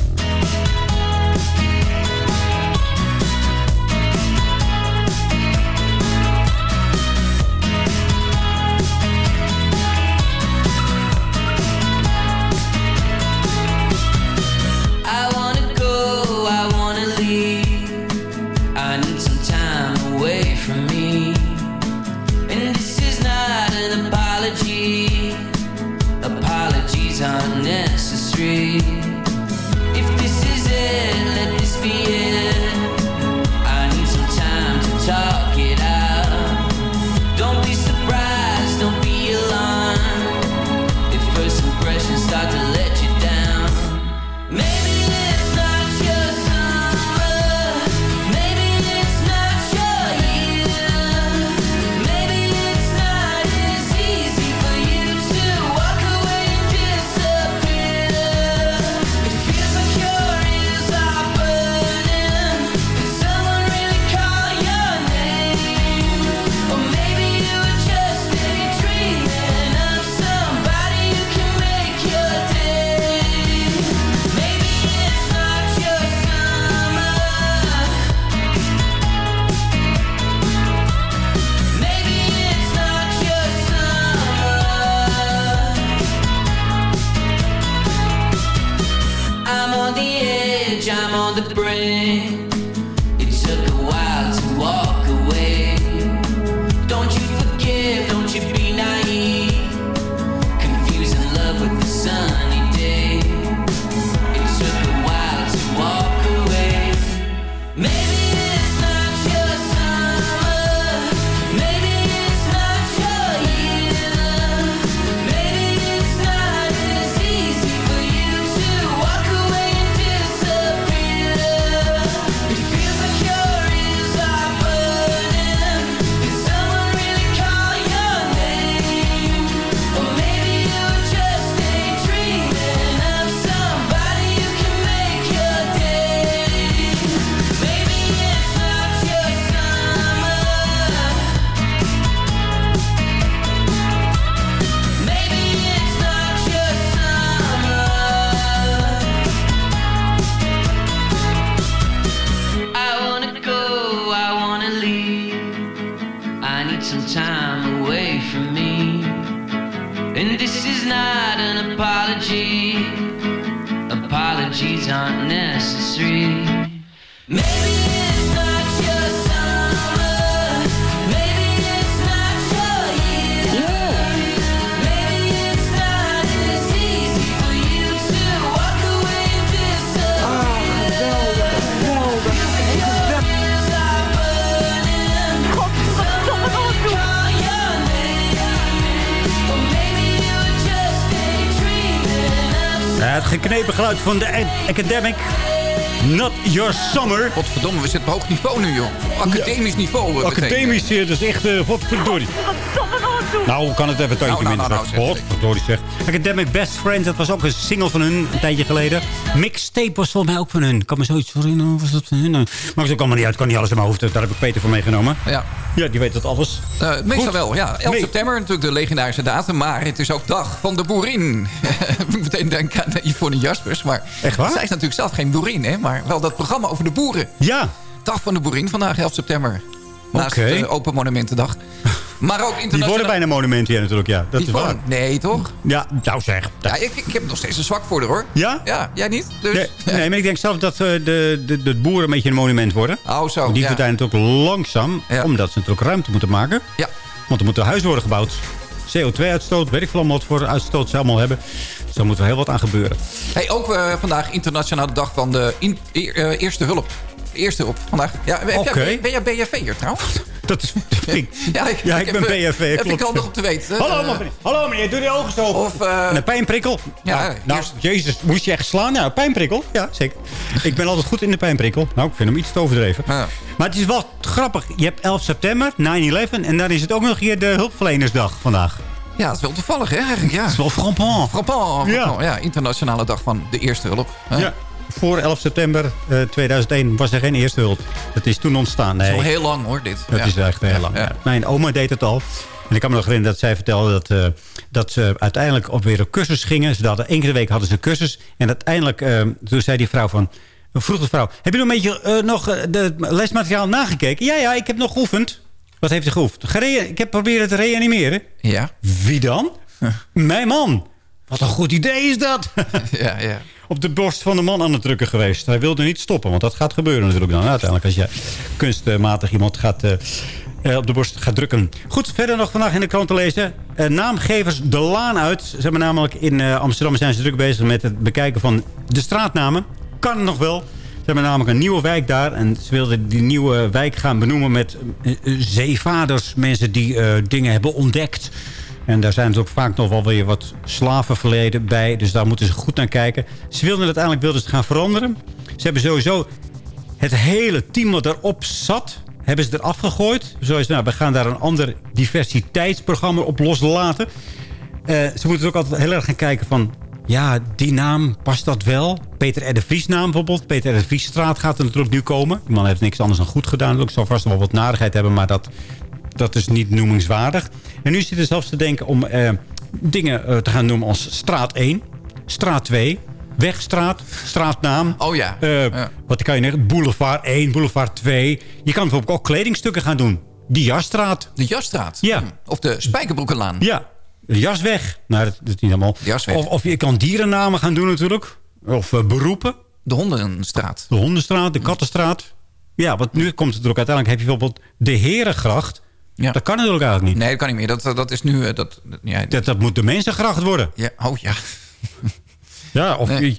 Speaker 13: The edge, I'm on the brink.
Speaker 5: Ja, het geknepen geluid van de Academic. Not Your Summer.
Speaker 4: Godverdomme, we zitten op hoog niveau nu, joh. Academisch niveau. eh.
Speaker 5: Academisch, eh, dus echt, uh, godverdorie. Nou, kan het even een tandje
Speaker 4: Nou, nou,
Speaker 5: minder.
Speaker 4: nou, nou,
Speaker 5: zeg. Academic Best Friends, dat was ook een single van hun een tijdje geleden. Mixtape was volgens mij ook van hun. Ik kan me zoiets herinneren, was dat van hun? Nou, Maakt ook allemaal niet uit, kan niet alles in mijn hoofd. Daar heb ik Peter voor meegenomen.
Speaker 4: Ja.
Speaker 5: Ja, die weet dat alles.
Speaker 4: Eh, meestal
Speaker 5: Goed.
Speaker 4: wel, ja. 11
Speaker 5: Nee.
Speaker 4: september, natuurlijk de legendarische datum. Maar het is ook dag van de boerin. Ik moet meteen denken aan Yvonne Jaspers. Maar
Speaker 5: Echt waar?
Speaker 4: Zij is natuurlijk zelf geen boerin, hè. Maar wel dat programma over de boeren.
Speaker 5: Ja.
Speaker 4: Dag van de boerin, vandaag 11 september. Naast de Open Monumentendag. Maar ook
Speaker 5: Die
Speaker 4: internationaal...
Speaker 5: worden bijna monumenten hier natuurlijk, ja. Dat
Speaker 4: Die
Speaker 5: is waar.
Speaker 4: Nee, toch?
Speaker 5: Ja, nou zeg.
Speaker 4: Ja, ik, ik heb nog steeds een zwak voor haar, hoor.
Speaker 5: Ja?
Speaker 4: Ja, jij niet? Dus...
Speaker 5: Nee, nee, maar ik denk zelf dat eh, de, de, de boeren een beetje een monument worden.
Speaker 4: Oh, zo.
Speaker 5: Die
Speaker 4: ja.
Speaker 5: verdwijnen natuurlijk langzaam, omdat ze natuurlijk ruimte moeten maken.
Speaker 4: Ja.
Speaker 5: Want er moeten huizen worden gebouwd. CO2-uitstoot, weet ik veel wat voor uitstoot ze allemaal hebben. Dus daar moet er heel wat aan gebeuren.
Speaker 4: Hey, ook eh, vandaag internationale dag van de in- e- eh, eerste hulp. Eerste hulp vandaag. Ja,
Speaker 5: Oké.
Speaker 4: Ben jij BFV'er trouwens?
Speaker 5: Dat is...
Speaker 4: ja, ik,
Speaker 5: ja, ik ben
Speaker 4: heb, eh,
Speaker 5: BFV,
Speaker 4: Heb ik
Speaker 5: klopt.
Speaker 4: al nog om te weten.
Speaker 5: Hallo,
Speaker 4: Eh,
Speaker 5: meneer. Hallo meneer, doe die ogen zo.
Speaker 4: Of, eh,
Speaker 5: En een pijnprikkel.
Speaker 4: Ja,
Speaker 5: nou, nou, jezus, moest je echt slaan? Ja, pijnprikkel. Ja, zeker. ik ben altijd goed in de pijnprikkel. Nou, ik vind hem iets te overdreven. Maar het is wel grappig. Je hebt 11 september, 9-11. En dan is het ook nog hier de hulpverlenersdag vandaag.
Speaker 4: Ja, dat is wel toevallig, hè? Eigenlijk, ja.
Speaker 5: Dat is wel frappant.
Speaker 4: Frappant.
Speaker 5: Ja.
Speaker 4: Ja. internationale dag van de eerste hulp. hè.
Speaker 5: Ja. Voor 11 september eh, 2001 was er geen eerste hulp. Dat is toen ontstaan. Nee.
Speaker 4: is al heel lang, hoor, dit.
Speaker 5: Dat
Speaker 4: Ja.
Speaker 5: is echt heel lang.
Speaker 4: Ja.
Speaker 5: Mijn oma deed het al. En ik kan me nog herinneren dat zij vertelde dat, eh, dat ze uiteindelijk op weer een cursus gingen. Ze hadden één keer de week hadden ze een cursus. En uiteindelijk, eh, toen zei die vrouw van... Vroeg de vrouw, heb je nog een beetje eh, nog eh, de lesmateriaal nagekeken? Ja, ja, ik heb nog geoefend. Wat heeft ze geoefend? Ik heb proberen te reanimeren.
Speaker 4: Ja.
Speaker 5: Wie dan? Mijn man. Wat een goed idee is dat.
Speaker 4: Ja, ja.
Speaker 5: Op de borst van de man aan het drukken geweest. Hij wilde niet stoppen, want dat gaat gebeuren natuurlijk dan. Uiteindelijk als je kunstmatig iemand gaat, eh, eh, op de borst gaat drukken. Goed, verder nog vandaag in de krant te lezen. Eh, naamgevers de laan uit. Ze hebben namelijk in Amsterdam zijn ze druk bezig met het bekijken van de straatnamen. Kan nog wel. Ze hebben namelijk een nieuwe wijk daar. En ze wilden die nieuwe wijk gaan benoemen met zeevaders. Mensen die dingen hebben ontdekt. En daar zijn natuurlijk vaak nog wel weer wat slavenverleden bij. Dus daar moeten ze goed naar kijken. Ze wilden uiteindelijk wilden gaan veranderen. Ze hebben sowieso het hele team wat erop zat... hebben ze eraf gegooid. Zo is, nou, we gaan daar een ander diversiteitsprogramma op loslaten. Eh, ze moeten ook altijd heel erg gaan kijken van... Ja, die naam, past dat wel? Peter R. Vries naam bijvoorbeeld. Peter R. gaat er natuurlijk nu komen. Die man heeft niks anders dan goed gedaan. Ik zal vast wel wat narigheid hebben, maar dat, dat is niet noemingswaardig. En nu zitten ze zelfs te denken om eh, dingen eh, te gaan noemen als straat 1, straat 2... Wegstraat, straatnaam.
Speaker 4: Oh ja.
Speaker 5: Eh,
Speaker 4: Ja.
Speaker 5: Wat kan je zeggen? Boulevard 1, boulevard 2. Je kan bijvoorbeeld ook kledingstukken gaan doen. De jasstraat.
Speaker 4: De Jasstraat.
Speaker 5: Ja.
Speaker 4: Hm. Of de Spijkerbroekenlaan.
Speaker 5: Ja, de jasweg. Nou, dat, dat is niet allemaal. Of, of je kan dierennamen gaan doen natuurlijk. Of beroepen.
Speaker 4: De Hondenstraat.
Speaker 5: De Hondenstraat, de Kattenstraat. Ja, want nu komt het er ook uiteindelijk. Heb je bijvoorbeeld de Herengracht.
Speaker 4: Ja.
Speaker 5: Dat kan natuurlijk eigenlijk niet.
Speaker 4: Nee, dat kan niet meer. Dat, dat is nu... eh, Dat, ja,
Speaker 5: Dat, dat moet de Mensengracht worden.
Speaker 4: ja, oh ja.
Speaker 5: Ja, of
Speaker 4: Nee.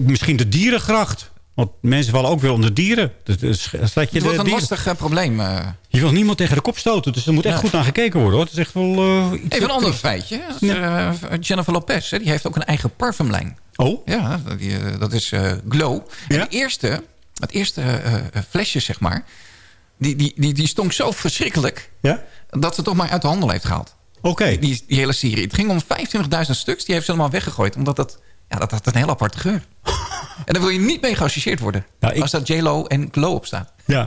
Speaker 5: misschien de Dierengracht. Want mensen vallen ook weer onder dieren. Dus, dus slaat je
Speaker 4: Het wordt een
Speaker 5: dieren-
Speaker 4: lastig eh, probleem. eh.
Speaker 5: Je wil niemand tegen de kop stoten. Dus er moet echt
Speaker 4: Ja.
Speaker 5: goed naar gekeken worden. hoor. Het is echt wel iets...
Speaker 4: Even een ander feitje. Dat is, eh, Jennifer Lopez, hè, die heeft ook een eigen parfumlijn.
Speaker 5: Oh?
Speaker 4: Ja, die, dat is Glow. En de eerste, het eerste flesje, zeg maar... Die, die, die, die stonk zo verschrikkelijk...
Speaker 5: Ja?
Speaker 4: dat ze toch maar uit de handel heeft gehaald.
Speaker 5: Oké.
Speaker 4: Die, die hele serie. Het ging om 25.000 stuks. Die heeft ze allemaal weggegooid. Omdat dat... Ja, dat had een heel aparte geur. en daar wil je niet mee geassocieerd worden.
Speaker 5: Nou, ik-
Speaker 4: Als daar J-Lo en Glow op staat.
Speaker 5: Ja.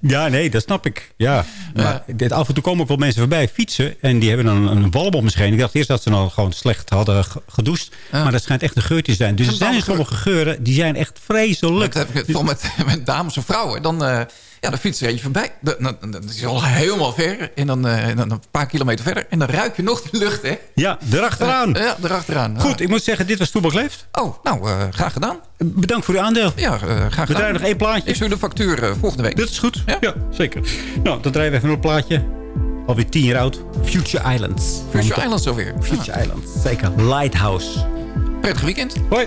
Speaker 5: ja, nee, dat snap ik. Ja. Maar af en toe komen ook wel mensen voorbij fietsen. En die hebben dan een, een walm misschien. Ik dacht eerst dat ze dan gewoon slecht hadden gedoucht. Maar dat schijnt echt een geurtje te zijn. Dus er zijn sommige geuren die zijn echt vreselijk.
Speaker 4: Dat heb ik het met, met dames en vrouwen. Dan, eh, ja, dan fietsen er eentje voorbij. Dat, is al helemaal ver. Eh, en dan, een paar kilometer verder. En dan ruik je nog de lucht, hè?
Speaker 7: Ja, erachteraan.
Speaker 4: Ja, erachteraan.
Speaker 7: Goed, ik moet zeggen, dit was Toebak
Speaker 4: Oh, nou, eh, graag gedaan.
Speaker 7: Bedankt voor uw aandeel.
Speaker 4: Ja, graag gedaan.
Speaker 7: We nog één plaatje.
Speaker 4: Ik stuur de factuur voor volgende week.
Speaker 7: Dat is goed. Ja, zeker. Nou, dan draaien we even een plaatje. Alweer tien jaar oud. Future Islands.
Speaker 4: Future Islands alweer.
Speaker 7: Future. Ah. Islands. Zeker. Lighthouse.
Speaker 4: Prettig weekend.
Speaker 7: Hoi.